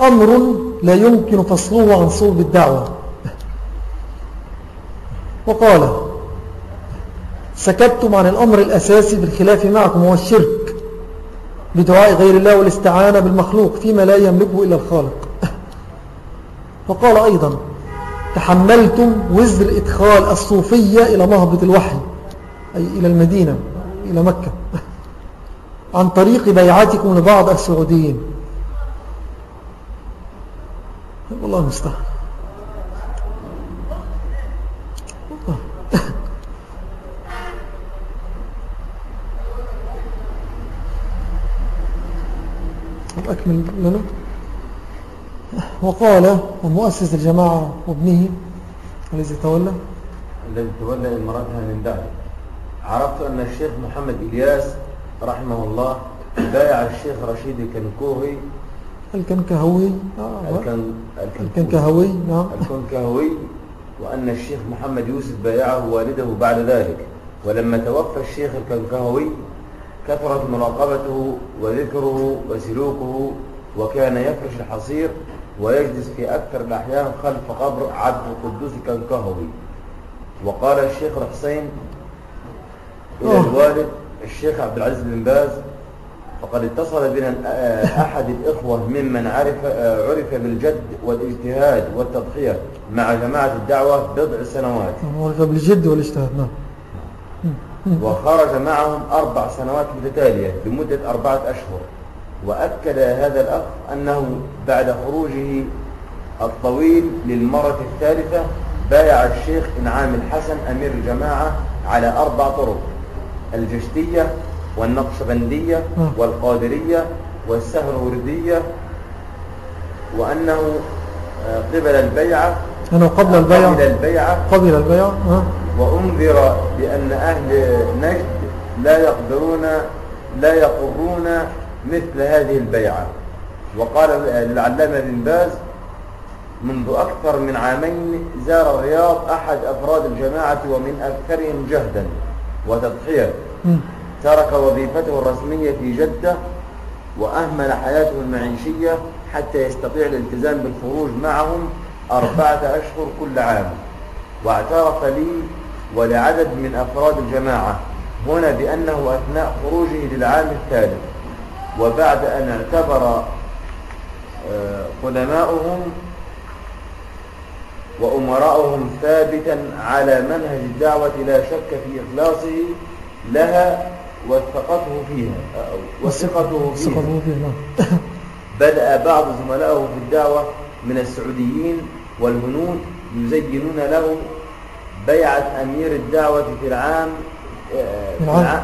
أمر لا يمكن فصله عن صلب الدعوة. وقال سكتتم عن الأمر الأساسي في الخلاف معكم هو الشرك. بدعاء غير الله والاستعانة بالمخلوق فيما لا يملكه إلا الخالق. وقال أيضا تحملتم وزر إدخال الصوفية إلى نهضة الوحي أي إلى المدينة إلى مكة عن طريق بيعاتكم لبعض السعوديين. والله المستعان. أكمل لنا وقال ومؤسس الجماعة وابنه الذي تولى.
الذي تولى إماراتها من بعد. عرفت أن الشيخ محمد إلياس رحمه الله بايع الشيخ رشيد الكنكوهي
الكنكهوي.
آه
الكنكهوي نعم.
الكنكهوي. وأن الشيخ محمد يوسف بايعه والده بعد ذلك. ولما توفى الشيخ الكنكهوي كثرت مراقبته وذكره وسلوكه وكان يفرش الحصير ويجلس في أكثر الأحيان خلف قبر عبد القدوس الكنكهوي. وقال الشيخ الحسين إلى الوالد الشيخ عبد العزيز بن باز فقد اتصل بنا أحد الإخوة ممن عرف عرف بالجد والاجتهاد والتضحية مع جماعة الدعوة بضع سنوات.
عرف بالجد والاجتهاد نعم.
وخرج معهم أربع سنوات متتالية لمدة أربعة أشهر. وأكد هذا الأخ أنه بعد خروجه الطويل للمرة الثالثة بايع الشيخ إنعام الحسن أمير الجماعة على أربع طرق الجشتية والنقشبندية والقادرية والسهروردية وأنه آه، قبل البيعة
أنه قبل البيعة
قبل البيعة.
قبل البيعة
وأنذر بأن أهل نجد لا يقدرون لا يقرون مثل هذه البيعة. وقال العلامة بن باز منذ أكثر من عامين زار الرياض أحد أفراد الجماعة ومن أكثرهم جهدا وتضحية. ترك وظيفته الرسمية في جدة وأهمل حياته المعيشية حتى يستطيع الالتزام بالخروج معهم أربعة أشهر كل عام. واعترف لي ولعدد من أفراد الجماعة هنا بأنه أثناء خروجه للعام الثالث وبعد أن اعتبر آه، قدماؤهم وأمراؤهم ثابتا على منهج الدعوة لا شك في إخلاصه لها وثقته فيها وثقته فيها نعم. بدأ بعض زملائه في الدعوة من السعوديين والهنود يزينون له بيعة أمير الدعوة في العام
في العام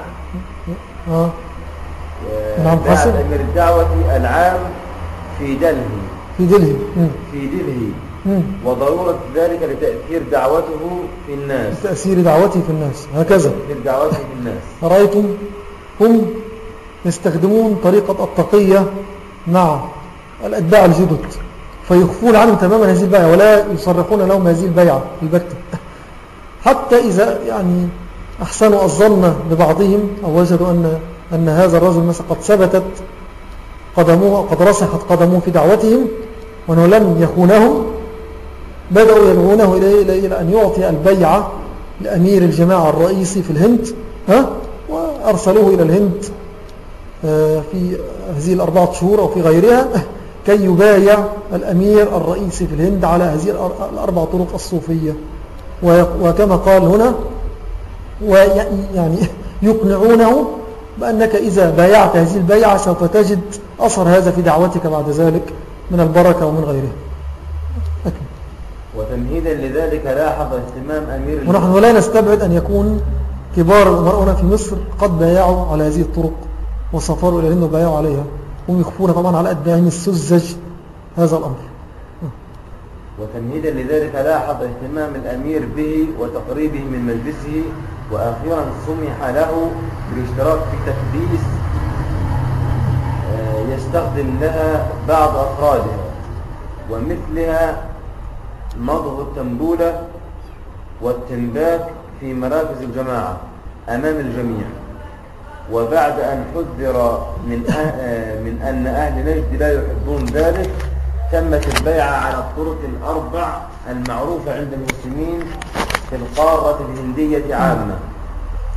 آه.
نعم بيعة أمير الدعوة العام في دلهي.
في دلهي.
في دلهي. وضرورة ذلك لتأثير دعوته في الناس.
لتأثير دعوته في الناس. هكذا.
لتأثير دعوته في الناس.
رأيتم هم يستخدمون طريقة التقية مع الأتباع الجدد فيخفون عنهم تماما هذه البيعة ولا يصرحون لهم هذه البيعة البتة. حتى إذا يعني أحسنوا الظن ببعضهم أو وجدوا أن, أن هذا الرجل مثلا قد ثبتت قدموه قد رسخت قدموه في دعوتهم وأنه لم يخونهم بدأوا يدعونه إليه إلى أن يعطي البيعة لأمير الجماعة الرئيسي في الهند ها؟ وأرسلوه إلى الهند آه، في هذه الأربعة شهور أو في غيرها كي يبايع الأمير الرئيسي في الهند على هذه الأربع طرق الصوفية وكما قال هنا ويعني يقنعونه بأنك إذا بايعت هذه البيعة سوف تجد أثر هذا في دعوتك بعد ذلك من البركة ومن غيره.
وتمهيدا لذلك لاحظ اهتمام أمير
ونحن لا نستبعد أن يكون كبار الأمراء في مصر قد بايعوا على هذه الطرق وسافروا إلى الهند وبايعوا عليها. هم يخفون طبعا على أتباعهم السذج هذا الأمر.
وتمهيدا لذلك لاحظ اهتمام الأمير به وتقريبه من مجلسه وأخيرا سمح له بالاشتراك في تكبيس آه، يستخدم لها بعض أفرادها ومثلها مضغ التنبولة والتنباك في مراكز الجماعة أمام الجميع. وبعد أن حذر من, أه من أن أهل نجد لا يحبون ذلك تمت البيعة على الطرق الأربع المعروفة عند المسلمين في القارة الهندية عامة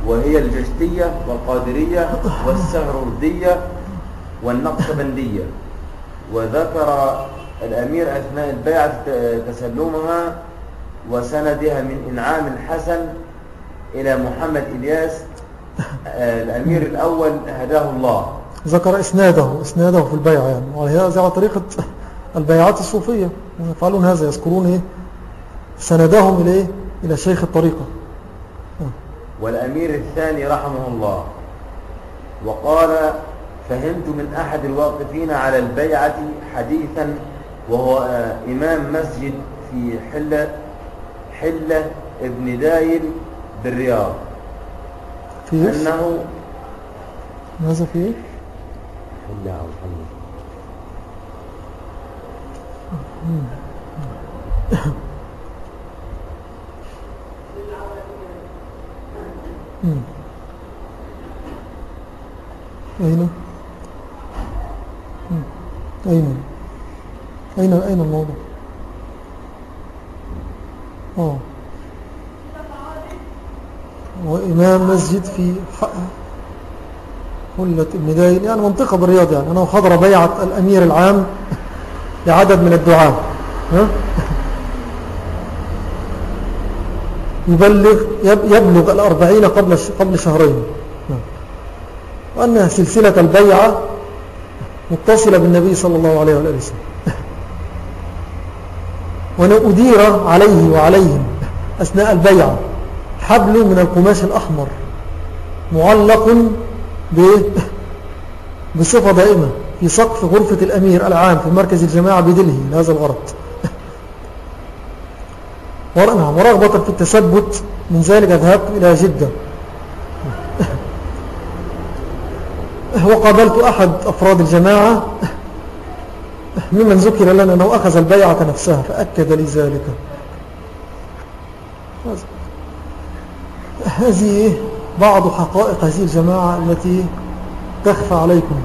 وهي الجشتية والقادرية والسهردية والنقشبندية. وذكر الأمير أثناء البيعة تسلمها وسندها من إنعام الحسن إلى محمد إلياس آه، الأمير الأول هداه الله.
ذكر إسناده إسناده في البيعة يعني. وهي على طريقة البيعات الصوفية. يفعلون هذا يذكرون إيه؟ سندهم إليه إلى شيخ الطريقة.
والأمير الثاني رحمه الله وقال فهمت من أحد الواقفين على البيعة حديثا وهو آه، إمام مسجد في حلة حلة ابن دايل بالرياض.
في أنه ماذا فيه؟
حلة أو حلة؟
أين؟ أين؟ أين؟ أين الموضوع؟ آه. وإمام مسجد في حلة ابن يعني منطقة بالرياض يعني. أنا حضر بيعة الأمير العام. لعدد من الدعاء؟ يبلغ يبلغ الأربعين قبل قبل شهرين. وأنها سلسلة البيعة متصلة بالنبي صلى الله عليه وآله وسلم ونأدير عليه وعليهم أثناء البيعة حبل من القماش الأحمر معلق بصفة دائمة في سقف غرفة الأمير العام في مركز الجماعة بدله لهذا الغرض. نعم ورغبة في التثبت من ذلك ذهبت إلى جدة. وقابلت أحد أفراد الجماعة. ممن ذكر لنا أنه أخذ البيعة نفسها فأكد لي ذلك. هذه بعض حقائق هذه الجماعة التي تخفى عليكم.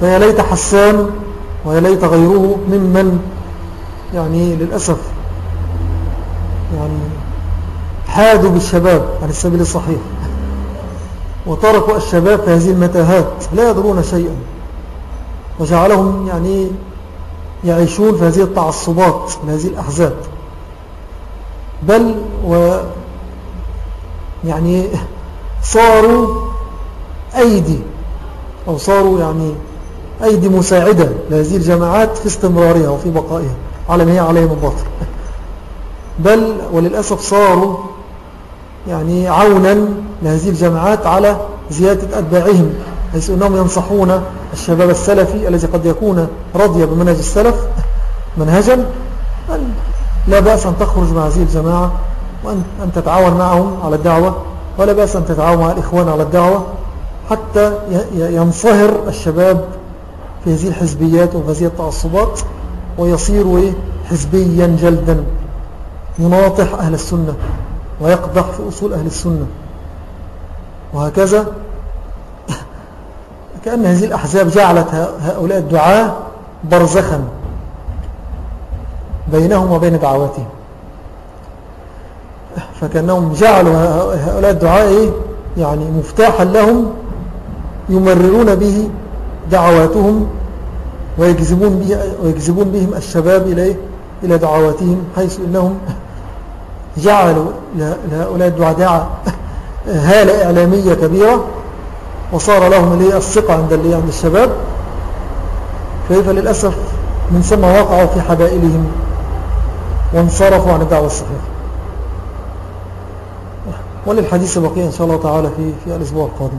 فيا ليت حسان ويا ليت غيره ممن؟ يعني للأسف. يعني حادوا بالشباب عن السبيل الصحيح. وتركوا الشباب في هذه المتاهات لا يدرون شيئا. وجعلهم يعني يعيشون في هذه التعصبات لهذه الأحزاب. بل و يعني صاروا أيدي أو صاروا يعني أيدي مساعدة لهذه الجماعات في استمرارها وفي بقائها. على ما هي عليه من باطل بل وللأسف صاروا يعني عونا لهذه الجماعات على زيادة أتباعهم حيث أنهم ينصحون الشباب السلفي الذي قد يكون رضي بمنهج السلف منهجا لا بأس أن تخرج مع هذه الجماعة وأن تتعاون معهم على الدعوة ولا بأس أن تتعاون مع الإخوان على الدعوة. حتى ينصهر الشباب في هذه الحزبيات وفي هذه التعصبات ويصير حزبيا جلدا يناطح أهل السنة ويقدح في أصول أهل السنة. وهكذا كأن هذه الأحزاب جعلت هؤلاء الدعاة برزخا بينهم وبين دعواتهم. فكأنهم جعلوا هؤلاء الدعاء إيه؟ يعني مفتاحا لهم يمررون به دعواتهم ويجذبون, به ويجذبون بهم الشباب إليه إلى دعواتهم حيث إنهم جعلوا لهؤلاء الدعاء هالة إعلامية كبيرة وصار لهم الثقة عند, عند الشباب. كيف للأسف من ثم وقعوا في حبائلهم وانصرفوا عن الدعوة الصحيحة. وللحديث بقية إن شاء الله تعالى في, في الأسبوع القادم.